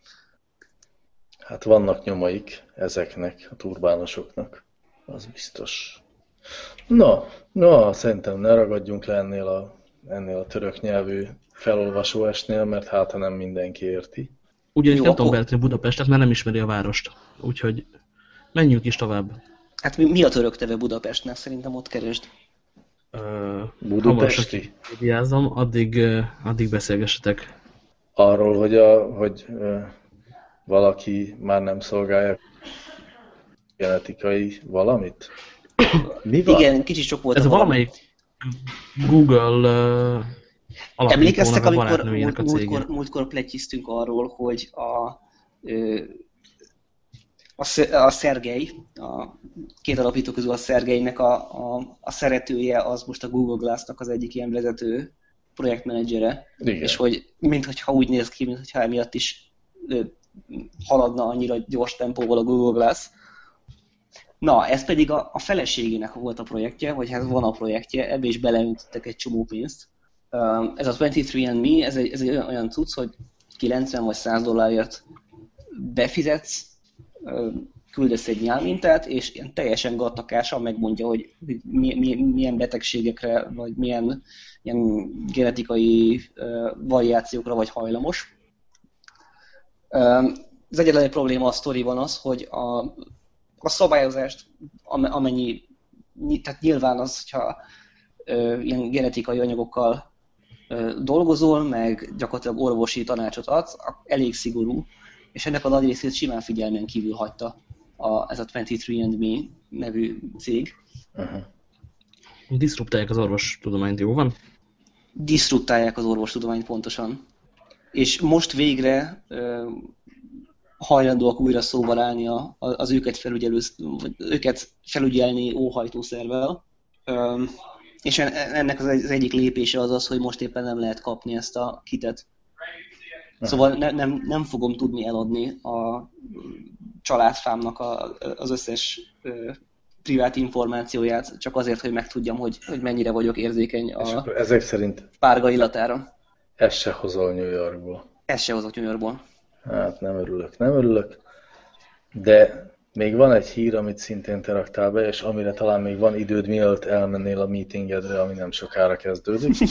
Hát vannak nyomaik ezeknek, a turbánosoknak. Az biztos. Na, na, szerintem ne ragadjunk le ennél a, ennél a török nyelvű felolvasó esnél, mert hát ha nem mindenki érti. Ugyanis nem tudom akkor- beállítani Budapestet, mert nem ismeri a várost. Úgyhogy menjünk is tovább. hát mi, mi a török teve Budapestnek? Szerintem ott keresd. Ö, Budapesti? Vigyázzam, addig, addig beszélgessetek. Arról, hogy, a, hogy valaki már nem szolgálja genetikai valamit? Mi van? Igen, kicsit sok volt Ez a valami. valamelyik Google uh, Emlékeztek, amikor múlt, múltkor, múltkor pletyiztünk arról, hogy a, ö, a, a Szergej, a két alapító közül a Szergejnek a, a, a szeretője, az most a Google Glass-nak az egyik ilyen vezető projektmenedzsere, és hogy mintha úgy néz ki, mintha emiatt is haladna annyira gyors tempóval a Google Glass. Na, ez pedig a, a feleségének volt a projektje, vagy hát van a projektje, ebbe is beleöntöttek egy csomó pénzt. Ez a 23andMe, ez egy, ez egy olyan- cucc, hogy 90 vagy 100 dollárért befizetsz, küldesz egy nyálmintát, és ilyen teljesen gattakásan megmondja, hogy mi, mi, milyen betegségekre, vagy milyen ilyen genetikai variációkra vagy hajlamos. Az egyetlen egy probléma a sztoriban az, hogy a, a szabályozást, am- amennyi, ny- tehát nyilván az, hogyha ilyen genetikai anyagokkal dolgozol, meg gyakorlatilag orvosi tanácsot adsz, elég szigorú, és ennek a nagy részét simán figyelmen kívül hagyta a, ez a 23andMe nevű cég. Uh-huh. Diszruptálják az orvostudományt, jó van? diszruptálják az orvostudományt pontosan. És most végre hajlandóak újra szóval állni a, az őket, felügyelő, vagy őket felügyelni óhajtó szervvel. Ö, és en- ennek az, egy- az egyik lépése az az, hogy most éppen nem lehet kapni ezt a kitet. Szóval ne, nem, nem fogom tudni eladni a családfámnak a, az összes privát információját, csak azért, hogy megtudjam, hogy, hogy mennyire vagyok érzékeny a ezek szerint párga illatára. Ezt se hozol New Yorkból. Ez se hozott New Yorkból. Hát nem örülök, nem örülök. De még van egy hír, amit szintén te raktál be, és amire talán még van időd, mielőtt elmennél a meetingedre, ami nem sokára kezdődik.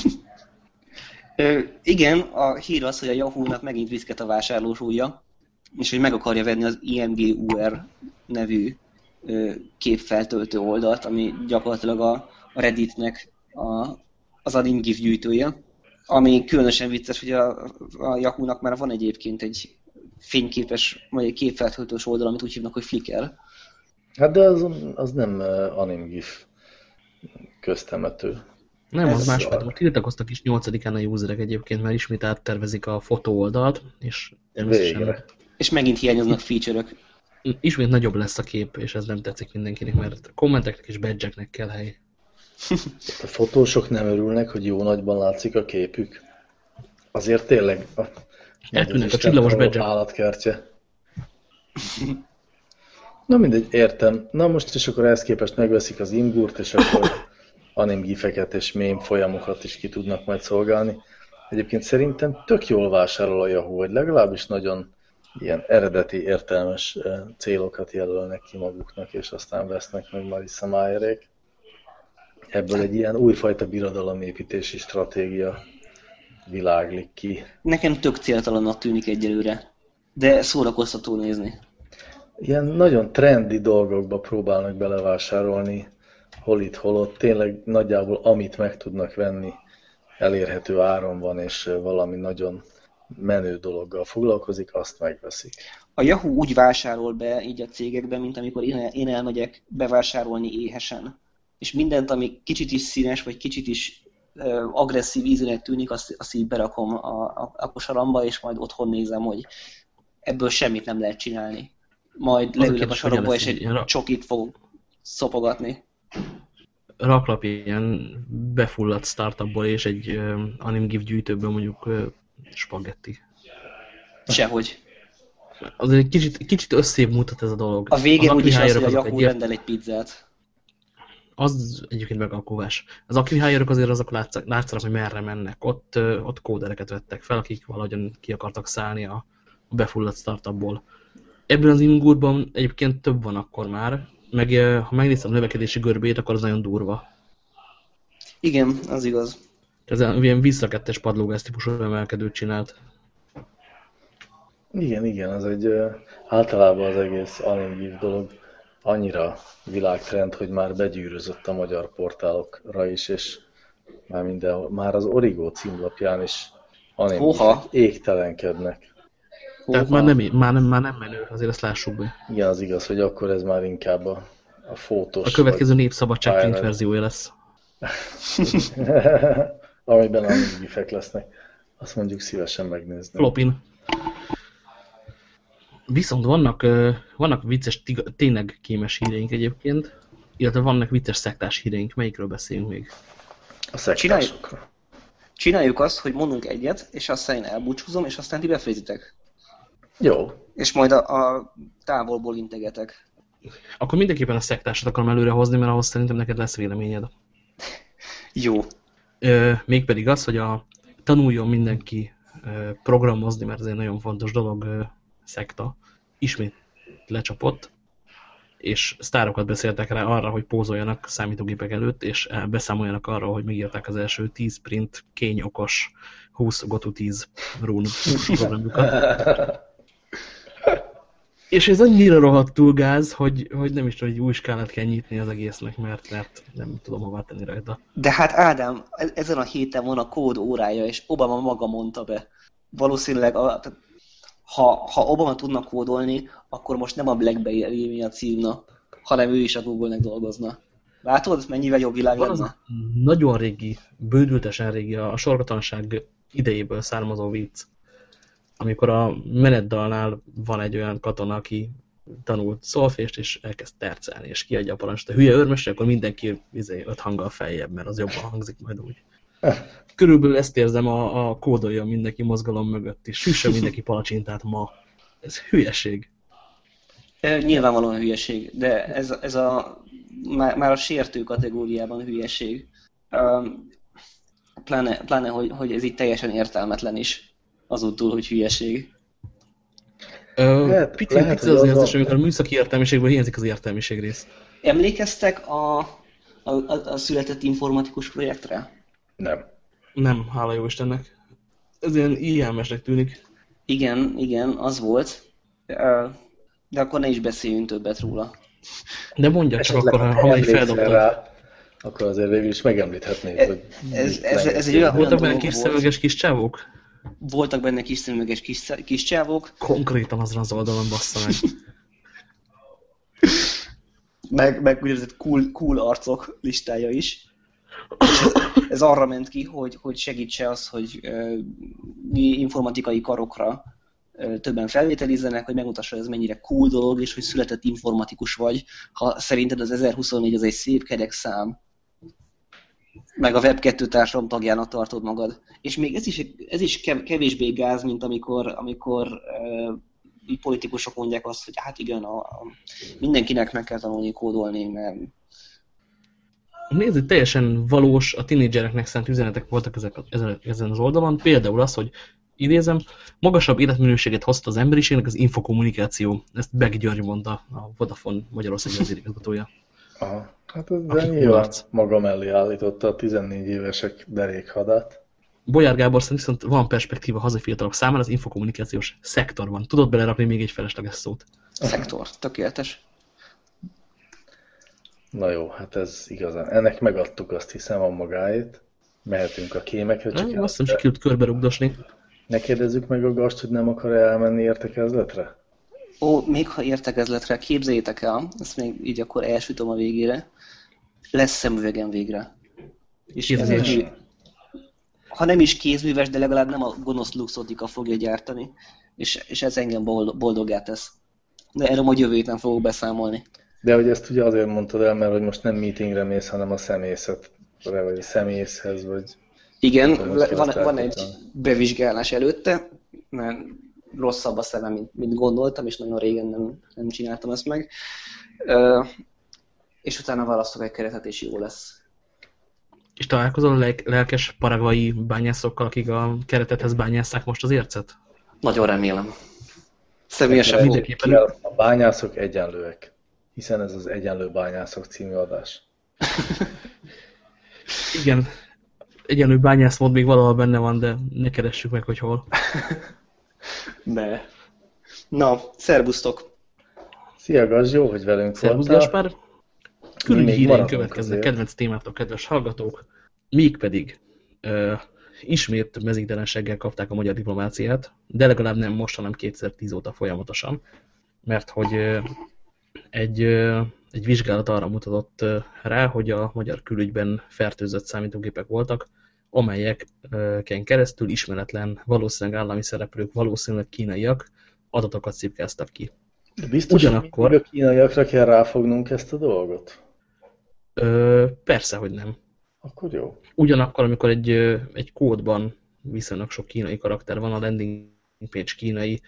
Ö, igen, a hír az, hogy a Yahoo-nak megint viszket a vásárlósúlya, és hogy meg akarja venni az IMGUR nevű ö, képfeltöltő oldalt, ami gyakorlatilag a, Redditnek a, az adingif gyűjtője. Ami különösen vicces, hogy a, a Yahoo-nak már van egyébként egy fényképes, vagy egy képfeltöltős oldal, amit úgy hívnak, hogy Flickr. Hát de az, az nem uh, animgif köztemető. Nem, Ez az más, most tiltakoztak is 8-án a userek egyébként, mert ismét áttervezik a fotó oldalt, és természetesen. És megint hiányoznak feature-ök. ismét nagyobb lesz a kép, és ez nem tetszik mindenkinek, mert kommenteknek és badge kell hely. A fotósok nem örülnek, hogy jó nagyban látszik a képük. Azért tényleg a, Eltűnnek a csillagos badge-ek. állatkertje. Na mindegy, értem. Na most és akkor ehhez képest megveszik az ingurt, és akkor anim gifeket és mém folyamokat is ki tudnak majd szolgálni. Egyébként szerintem tök jól vásárol a Yahoo, hogy legalábbis nagyon ilyen eredeti, értelmes eh, célokat jelölnek ki maguknak, és aztán vesznek meg Marissa Mayerék. Ebből egy ilyen újfajta birodalomépítési stratégia világlik ki. Nekem tök céltalannak tűnik egyelőre, de szórakoztató nézni. Ilyen nagyon trendi dolgokba próbálnak belevásárolni, hol itt, hol ott. Tényleg nagyjából amit meg tudnak venni, elérhető áron van, és valami nagyon menő dologgal foglalkozik, azt megveszik. A Yahoo úgy vásárol be így a cégekben, mint amikor én elmegyek bevásárolni éhesen. És mindent, ami kicsit is színes, vagy kicsit is agresszív ízűnek tűnik, azt, azt így berakom a, a, a kosaramba, és majd otthon nézem, hogy ebből semmit nem lehet csinálni. Majd leülök a sarokba, és egy csokit fog szopogatni. Raklap ilyen befulladt startupból, és egy uh, animgif gyűjtőből mondjuk uh, spagetti. Sehogy. Az egy kicsit, kicsit összébb mutat ez a dolog. A vége úgyis az, hogy a egy rendel egy pizzát. Az egyébként megalkuvás. Az akvihányerök azért azok látszanak, látszanak, hogy merre mennek. Ott, ott kódereket vettek fel, akik valahogyan ki akartak szállni a befulladt startupból. Ebben az ingurban egyébként több van akkor már, meg ha megnézem a növekedési görbét, akkor az nagyon durva. Igen, az igaz. Ez ilyen visszakettes padlógász típusú emelkedőt csinált. Igen, igen, az egy általában az egész animgif dolog annyira világtrend, hogy már begyűrözött a magyar portálokra is, és már minden, már az Origo címlapján is animgifek égtelenkednek. Tehát már nem, már, nem, már nem menő, azért ezt lássuk be. Igen, az igaz, hogy akkor ez már inkább a, a fotós. A következő népszabadság print verziója lesz. Amiben a gifek lesznek. Azt mondjuk szívesen megnézni. Flopin. Viszont vannak, vannak vicces, tényleg kémes híreink egyébként, illetve vannak vicces szektás híreink. Melyikről beszélünk még? A szektásokról. Csináljuk azt, hogy mondunk egyet, és aztán én elbúcsúzom, és aztán ti befejezitek. Jó. És majd a, a távolból integetek. Akkor mindenképpen a szektásot akarom előre hozni, mert ahhoz szerintem neked lesz véleményed. Jó. Ö, mégpedig az, hogy a, tanuljon mindenki programozni, mert ez egy nagyon fontos dolog, szekta, ismét lecsapott, és sztárokat beszéltek rá arra, hogy pózoljanak számítógépek előtt, és beszámoljanak arról, hogy megírták az első 10 print kényokos 20 gotu 10 rún programjukat. És ez annyira rohadtul gáz, hogy, hogy nem is tudom, hogy új skálát kell nyitni az egésznek, mert, mert nem tudom hová tenni rajta. De hát Ádám, e- ezen a héten van a kód órája, és Obama maga mondta be. Valószínűleg, a, ha, ha Obama tudna kódolni, akkor most nem a BlackBerry a címna, hanem ő is a Google-nek dolgozna. Látod, mennyivel jobb világ van lenne? Nagyon régi, bődültesen régi, a sorgatanság idejéből származó vicc amikor a menetdalnál van egy olyan katona, aki tanult szolfést, és elkezd tercelni, és kiadja a parancsot a hülye örmösre, akkor mindenki izé, öt hanggal feljebb, mert az jobban hangzik majd úgy. Körülbelül ezt érzem a, a kódolja mindenki mozgalom mögött, és süsse mindenki palacsintát ma. Ez hülyeség. Nyilvánvalóan hülyeség, de ez, ez a, már, már a sértő kategóriában hülyeség. Pláne, pláne hogy, hogy ez itt teljesen értelmetlen is azon túl, hogy hülyeség. lehet, pici, lehet, pici az érzés, amikor a műszaki értelmiségből hiányzik az értelmiség rész. Emlékeztek a, a, a, a született informatikus projektre? Nem. Nem, hála jó Istennek. Ez ilyen ilyenmesnek tűnik. Igen, igen, az volt. De akkor ne is beszéljünk többet róla. De mondja csak akkor, ha, egy feldobtad. Akkor azért végül is megemlíthetnéd, hogy... Ez, ez, ez egy olyan Voltak benne kis szemüveges kis csávók? voltak benne kis szemüveges kis, kis csávok. Konkrétan azon az oldalon bassza meg. meg, meg úgynevezett cool, cool arcok listája is. Ez arra ment ki, hogy, hogy segítse az, hogy informatikai karokra többen felvételizzenek, hogy megmutassa, hogy ez mennyire cool dolog, és hogy született informatikus vagy, ha szerinted az 1024 az egy szép kerek szám, meg a Web2 társadalom tagjának tartod magad. És még ez is, ez is kevésbé gáz, mint amikor, amikor politikusok mondják azt, hogy hát igen, a, a, mindenkinek meg kell tanulni kódolni, mert Nézd, teljesen valós, a tinédzsereknek szánt üzenetek voltak ezek, ezen az oldalon. Például az, hogy idézem, magasabb életminőséget hozta az emberiségnek az infokommunikáció. Ezt Beg György mondta, a Vodafone Magyarországi vezérigazgatója. Aha. Hát ez nyilván maga mellé állította a 14 évesek derékhadát. Bolyár Gábor szerint viszont van perspektíva hazai fiatalok számára az infokommunikációs szektorban. Tudod belerakni még egy felesleges szót? Szektor, tökéletes. Na jó, hát ez igazán. Ennek megadtuk azt hiszem a magáét. Mehetünk a kémekre. Csak azt hiszem sikerült körbe rugdosni. Ne kérdezzük meg a gast, hogy nem akar -e elmenni értekezletre? Ó, még ha értekezletre, képzeljétek el, ezt még így akkor elsütöm a végére, lesz szemüvegem végre. És ez ha nem is kézműves, de legalább nem a gonosz luxotika fogja gyártani, és, és ez engem boldogát tesz. De erről majd jövő héten fogok beszámolni. De hogy ezt ugye azért mondtad el, mert hogy most nem meetingre mész, hanem a szemészetre, vagy a szemészhez, vagy... Igen, van, van egy bevizsgálás előtte, mert rosszabb a szemem, mint, mint gondoltam, és nagyon régen nem, nem csináltam ezt meg. Uh, és utána választok egy keretet, és jó lesz. És találkozol a lelkes paragvai bányászokkal, akik a keretethez bányásszák most az ércet? Nagyon remélem. Személyesen A bányászok egyenlőek, hiszen ez az Egyenlő Bányászok című adás. Igen, egyenlő bányászmód még valahol benne van, de ne keressük meg, hogy hol. ne. Na, szervusztok! Szia, Gaz, jó, hogy velünk Szervusz, voltál. Gaspár! Külügyi híreink következnek, kedvenc témátok, kedves hallgatók. Mégpedig uh, ismét mezítelenséggel kapták a magyar diplomáciát, de legalább nem most, hanem 2010 óta folyamatosan, mert hogy egy, egy vizsgálat arra mutatott rá, hogy a magyar külügyben fertőzött számítógépek voltak, amelyeken keresztül ismeretlen, valószínűleg állami szereplők, valószínűleg kínaiak adatokat szipkáztak ki. De biztos, Ugyanakkor, hogy a kínaiakra kell ráfognunk ezt a dolgot? Ö, persze, hogy nem. Akkor jó. Ugyanakkor, amikor egy, egy kódban viszonylag sok kínai karakter van, a landing page kínai,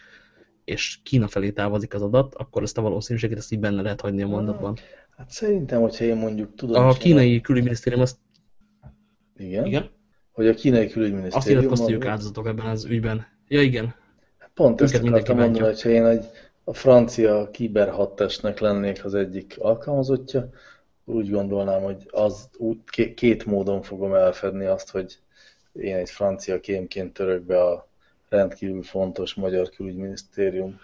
és Kína felé távozik az adat, akkor ezt a valószínűséget ezt így benne lehet hagyni a mondatban. Hát szerintem, hogyha én mondjuk tudom... A kínai külügyminisztérium azt... Igen? Igen? Hogy a kínai külügyminisztérium... Azt nyilatkoztatjuk áldozatok ebben az ügyben. Ja, igen. Pont ezt akartam mondani, hogyha én egy, a francia kiberhattestnek lennék az egyik alkalmazottja, úgy gondolnám, hogy az úgy, két módon fogom elfedni azt, hogy én egy francia kémként török be a rendkívül fontos magyar külügyminisztérium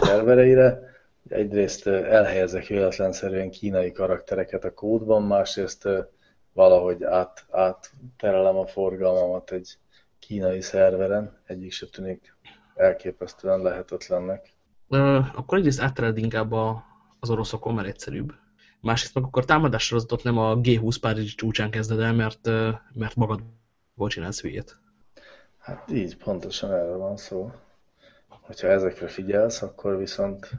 szervereire. Egyrészt elhelyezek véletlenszerűen kínai karaktereket a kódban, másrészt valahogy át, átterelem a forgalmamat egy kínai szerveren. Egyik se tűnik elképesztően lehetetlennek. Akkor egyrészt áttereld inkább az oroszokon, mert egyszerűbb másrészt meg akkor támadássorozatot nem a G20 Párizsi csúcsán kezded el, mert, mert magadból csinálsz hülyét. Hát így, pontosan erről van szó. Hogyha ezekre figyelsz, akkor viszont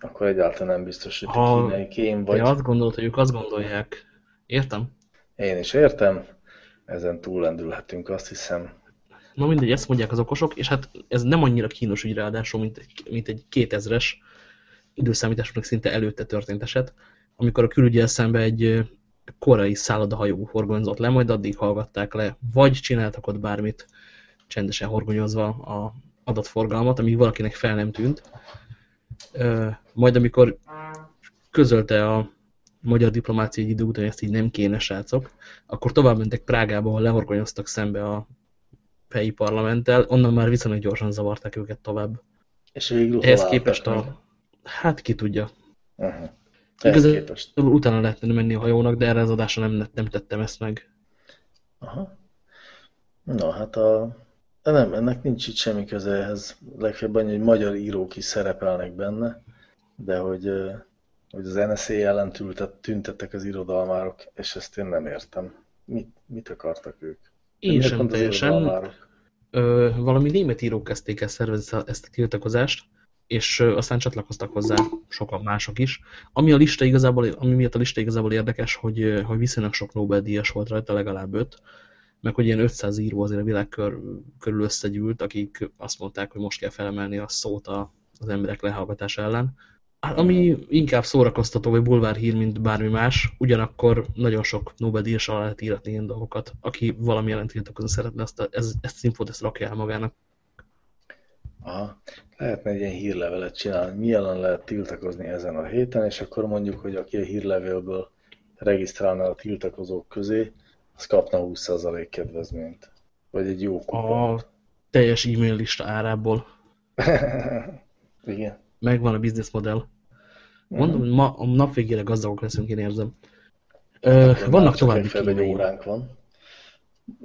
akkor egyáltalán nem biztos, hogy ha kínai kém vagy. Ha azt gondolod, hogy ők azt gondolják. Értem? Én is értem. Ezen túllendülhetünk, azt hiszem. Na mindegy, ezt mondják az okosok, és hát ez nem annyira kínos ügy ráadásul, mint, mint egy 2000-es időszámításoknak szinte előtte történt eset, amikor a külügyel szembe egy korai szállodahajó horgonyzott le, majd addig hallgatták le, vagy csináltak ott bármit, csendesen horgonyozva a adatforgalmat, amíg valakinek fel nem tűnt. Majd amikor közölte a magyar diplomácia egy idő után, hogy ezt így nem kéne, srácok, akkor tovább mentek Prágába, ahol lehorgonyoztak szembe a helyi parlamenttel, onnan már viszonylag gyorsan zavarták őket tovább. És végül Ehhez képest a... Hát ki tudja. Uh -huh. Igazából utána lehetne menni a hajónak, de erre az adásra nem, nem tettem ezt meg. Aha. Na, hát a... De nem, ennek nincs itt semmi köze ehhez. Legfeljebb annyi, hogy magyar írók is szerepelnek benne, de hogy, hogy az NSZ ellen tüntettek az irodalmárok, és ezt én nem értem. Mit, mit akartak ők? Én sem teljesen. Ö, valami német írók kezdték el szervezni ezt a tiltakozást, és aztán csatlakoztak hozzá sokan mások is. Ami, a lista igazából, ami miatt a lista igazából érdekes, hogy, hogy viszonylag sok Nobel-díjas volt rajta, legalább öt, meg hogy ilyen 500 író azért a világ kör, körül összegyűlt, akik azt mondták, hogy most kell felemelni a szót a, az emberek lehallgatása ellen. Hát, ami inkább szórakoztató vagy bulvárhír, mint bármi más, ugyanakkor nagyon sok Nobel-díjas alá lehet íratni ilyen dolgokat. Aki valami jelent tiltakozni szeretne, ezt, a, ez, ezt az infót ezt rakja el magának. Aha. Lehetne egy ilyen hírlevelet csinálni, mi ellen lehet tiltakozni ezen a héten, és akkor mondjuk, hogy aki a hírlevélből regisztrálna a tiltakozók közé, az kapna 20% kedvezményt. Vagy egy jó kupon. A teljes e-mail lista árából. Igen. Megvan a business modell. Mondom, hogy ma a nap végére gazdagok leszünk, én érzem. Ö, vannak további egy óránk van.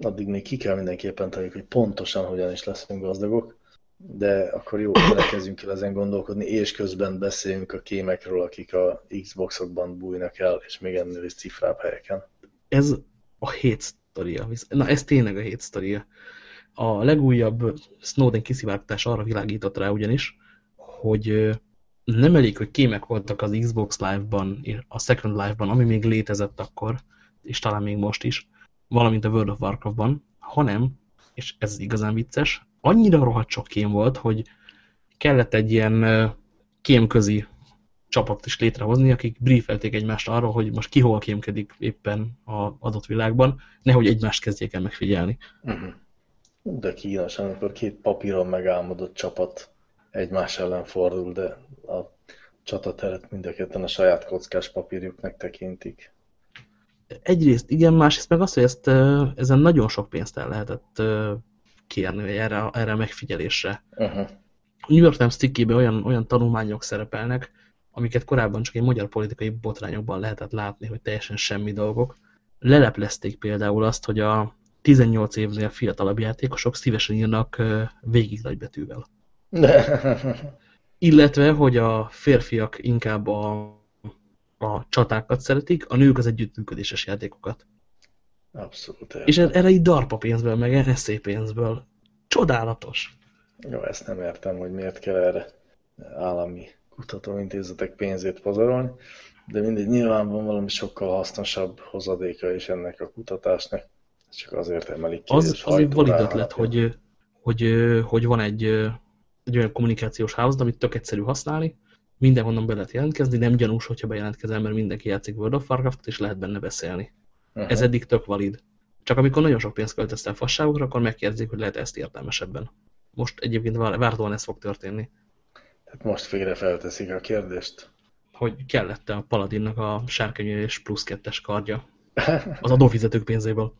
Addig még ki kell mindenképpen találjuk, hogy pontosan hogyan is leszünk gazdagok de akkor jó, kezdjünk el ezen gondolkodni, és közben beszéljünk a kémekről, akik a Xboxokban bújnak el, és még ennél is cifrább helyeken. Ez a hét sztoria. Na, ez tényleg a hét sztoria. A legújabb Snowden kiszivárgtás arra világított rá ugyanis, hogy nem elég, hogy kémek voltak az Xbox Live-ban, a Second Life-ban, ami még létezett akkor, és talán még most is, valamint a World of Warcraft-ban, hanem, és ez igazán vicces, annyira rohadt sok kém volt, hogy kellett egy ilyen kémközi csapat is létrehozni, akik briefelték egymást arra, hogy most ki hol kémkedik éppen az adott világban, nehogy egymást kezdjék el megfigyelni. Uh mhm. -huh. De kínos, amikor két papíron megálmodott csapat egymás ellen fordul, de a csatateret mind a ketten a saját kockás papírjuknak tekintik. Egyrészt igen, másrészt meg az, hogy ezt, ezen nagyon sok pénzt el lehetett kérni erre, erre a megfigyelésre. Uh -huh. A New York Times cikkében olyan, olyan tanulmányok szerepelnek, amiket korábban csak egy magyar politikai botrányokban lehetett látni, hogy teljesen semmi dolgok. Leleplezték például azt, hogy a 18 évnél fiatalabb játékosok szívesen írnak végig nagybetűvel. Illetve, hogy a férfiak inkább a, a csatákat szeretik, a nők az együttműködéses játékokat. Abszolút. És erre így darpa pénzből, meg NSZ pénzből. Csodálatos. Jó, ezt nem értem, hogy miért kell erre állami kutatóintézetek pénzét pazarolni, de mindegy, nyilván van valami sokkal hasznosabb hozadéka is ennek a kutatásnak, csak azért emelik ki. Az, az egy valid ötlet, hogy, hogy, hogy van egy, egy olyan kommunikációs hálózat, amit tök egyszerű használni, mindenhonnan be lehet jelentkezni, nem gyanús, hogyha bejelentkezel, mert mindenki játszik World of Warcraft, és lehet benne beszélni. -huh. Ez eddig tök valid. Csak amikor nagyon sok pénzt költesz el fasságokra, akkor megkérdezik, hogy lehet ezt értelmesebben. Most egyébként várhatóan ez fog történni. Tehát most végre felteszik a kérdést. Hogy kellett -e a Paladinnak a sárkányű és plusz kettes kardja. Az adófizetők pénzéből.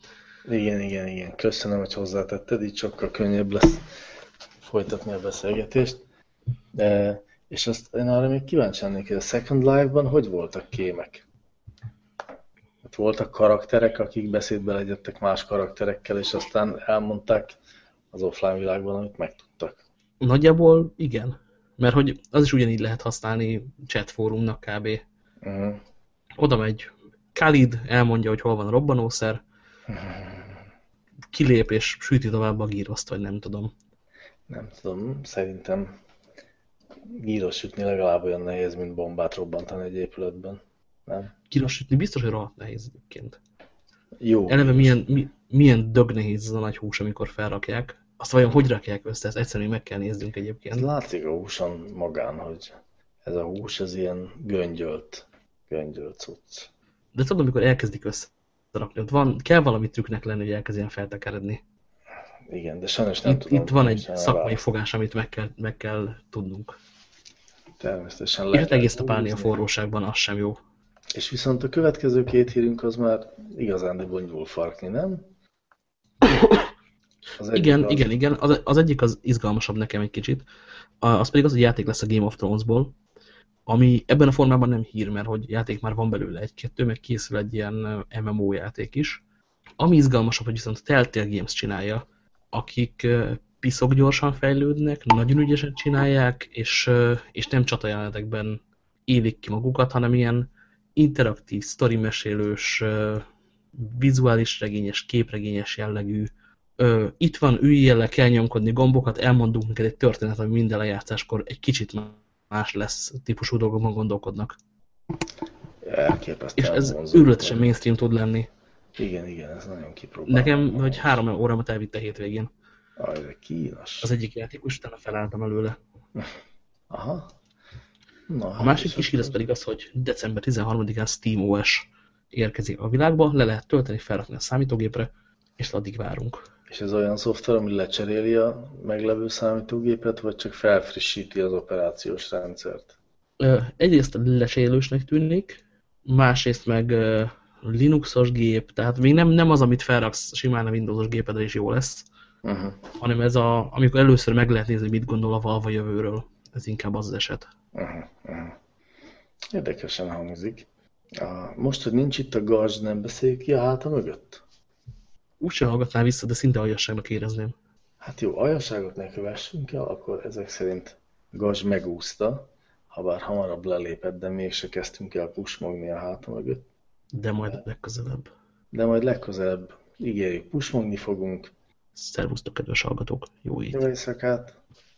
igen, igen, igen. Köszönöm, hogy hozzátetted, így sokkal könnyebb lesz folytatni a beszélgetést. De, és azt én arra még kíváncsi lennék, hogy a Second Life-ban hogy voltak kémek? Hát voltak karakterek, akik beszédbe legyettek más karakterekkel, és aztán elmondták az offline világban, amit megtudtak. Nagyjából igen. Mert hogy az is ugyanígy lehet használni chat fórumnak kb. Uh mhm. -huh. Oda megy Khalid, elmondja, hogy hol van a robbanószer, uh -huh. kilép és süti tovább a gíroszt, vagy nem tudom. Nem tudom, szerintem gíros sütni legalább olyan nehéz, mint bombát robbantani egy épületben. Nem? Kirosítni biztos, hogy rohadt nehéz egyébként. Jó. Eleve milyen, mi, milyen dög nehéz az a nagy hús, amikor felrakják. Azt vajon hogy rakják össze, ezt egyszerűen meg kell néznünk egyébként. Ez látszik a húson magán, hogy ez a hús, ez ilyen göngyölt, göngyölt cucc. De tudod, amikor elkezdik összerakni, ott van, kell valami trükknek lenni, hogy elkezdjen feltekeredni. Igen, de sajnos nem itt, tudom. Itt van egy szakmai fogás, amit meg kell, meg kell tudnunk. Természetesen lehet. És hát egész tapálni a forróságban, az sem jó. És viszont a következő két hírünk az már igazándiból nyúlfarkni, nem? Az igen, az... igen, igen. Az, az egyik az izgalmasabb nekem egy kicsit. Az pedig az, hogy játék lesz a Game of Thrones-ból, ami ebben a formában nem hír, mert hogy játék már van belőle egy-kettő, meg készül egy ilyen MMO játék is. Ami izgalmasabb, hogy viszont Telltale Games csinálja, akik piszok gyorsan fejlődnek, nagyon ügyesen csinálják, és, és nem csatajáletekben élik ki magukat, hanem ilyen interaktív, sztorimesélős, vizuális regényes, képregényes jellegű, itt van, üljél le, kell nyomkodni gombokat, elmondunk neked egy történet, ami minden lejátszáskor egy kicsit más lesz típusú dolgokban gondolkodnak. Elképesztően És ez őrületesen mainstream tud lenni. Igen, igen, ez nagyon kipróbál. Nekem, hogy három órámat elvitte hétvégén. Aj, de kínos. Az egyik játék, utána felálltam előle. Aha. Na, A másik kis hír pedig az, hogy december 13-án SteamOS érkezik a világba, le lehet tölteni, felrakni a számítógépre, és addig várunk. És ez olyan szoftver, ami lecseréli a meglevő számítógépet, vagy csak felfrissíti az operációs rendszert? Egyrészt lecserélősnek tűnik, másrészt meg Linuxos gép, tehát még nem, nem az, amit felraksz simán a Windowsos gépedre és jó lesz, uh -huh. hanem ez a, amikor először meg lehet nézni, mit gondol a Valve jövőről. Ez inkább az, az eset. Uh -huh. Uh -huh. Érdekesen hangzik. A, most, hogy nincs itt a gazd, nem beszéljük ki a háta mögött? Úgyse hallgatnál vissza, de szinte aljasságnak érezném. Hát jó, aljasságot ne kövessünk el, akkor ezek szerint gazd megúszta, ha bár hamarabb lelépett, de mégse kezdtünk el pusmogni a háta mögött. De majd legközelebb. De majd legközelebb ígérjük, pusmogni fogunk. Szervusztok, kedves hallgatók! Jó éjszakát! Jó éjszakát!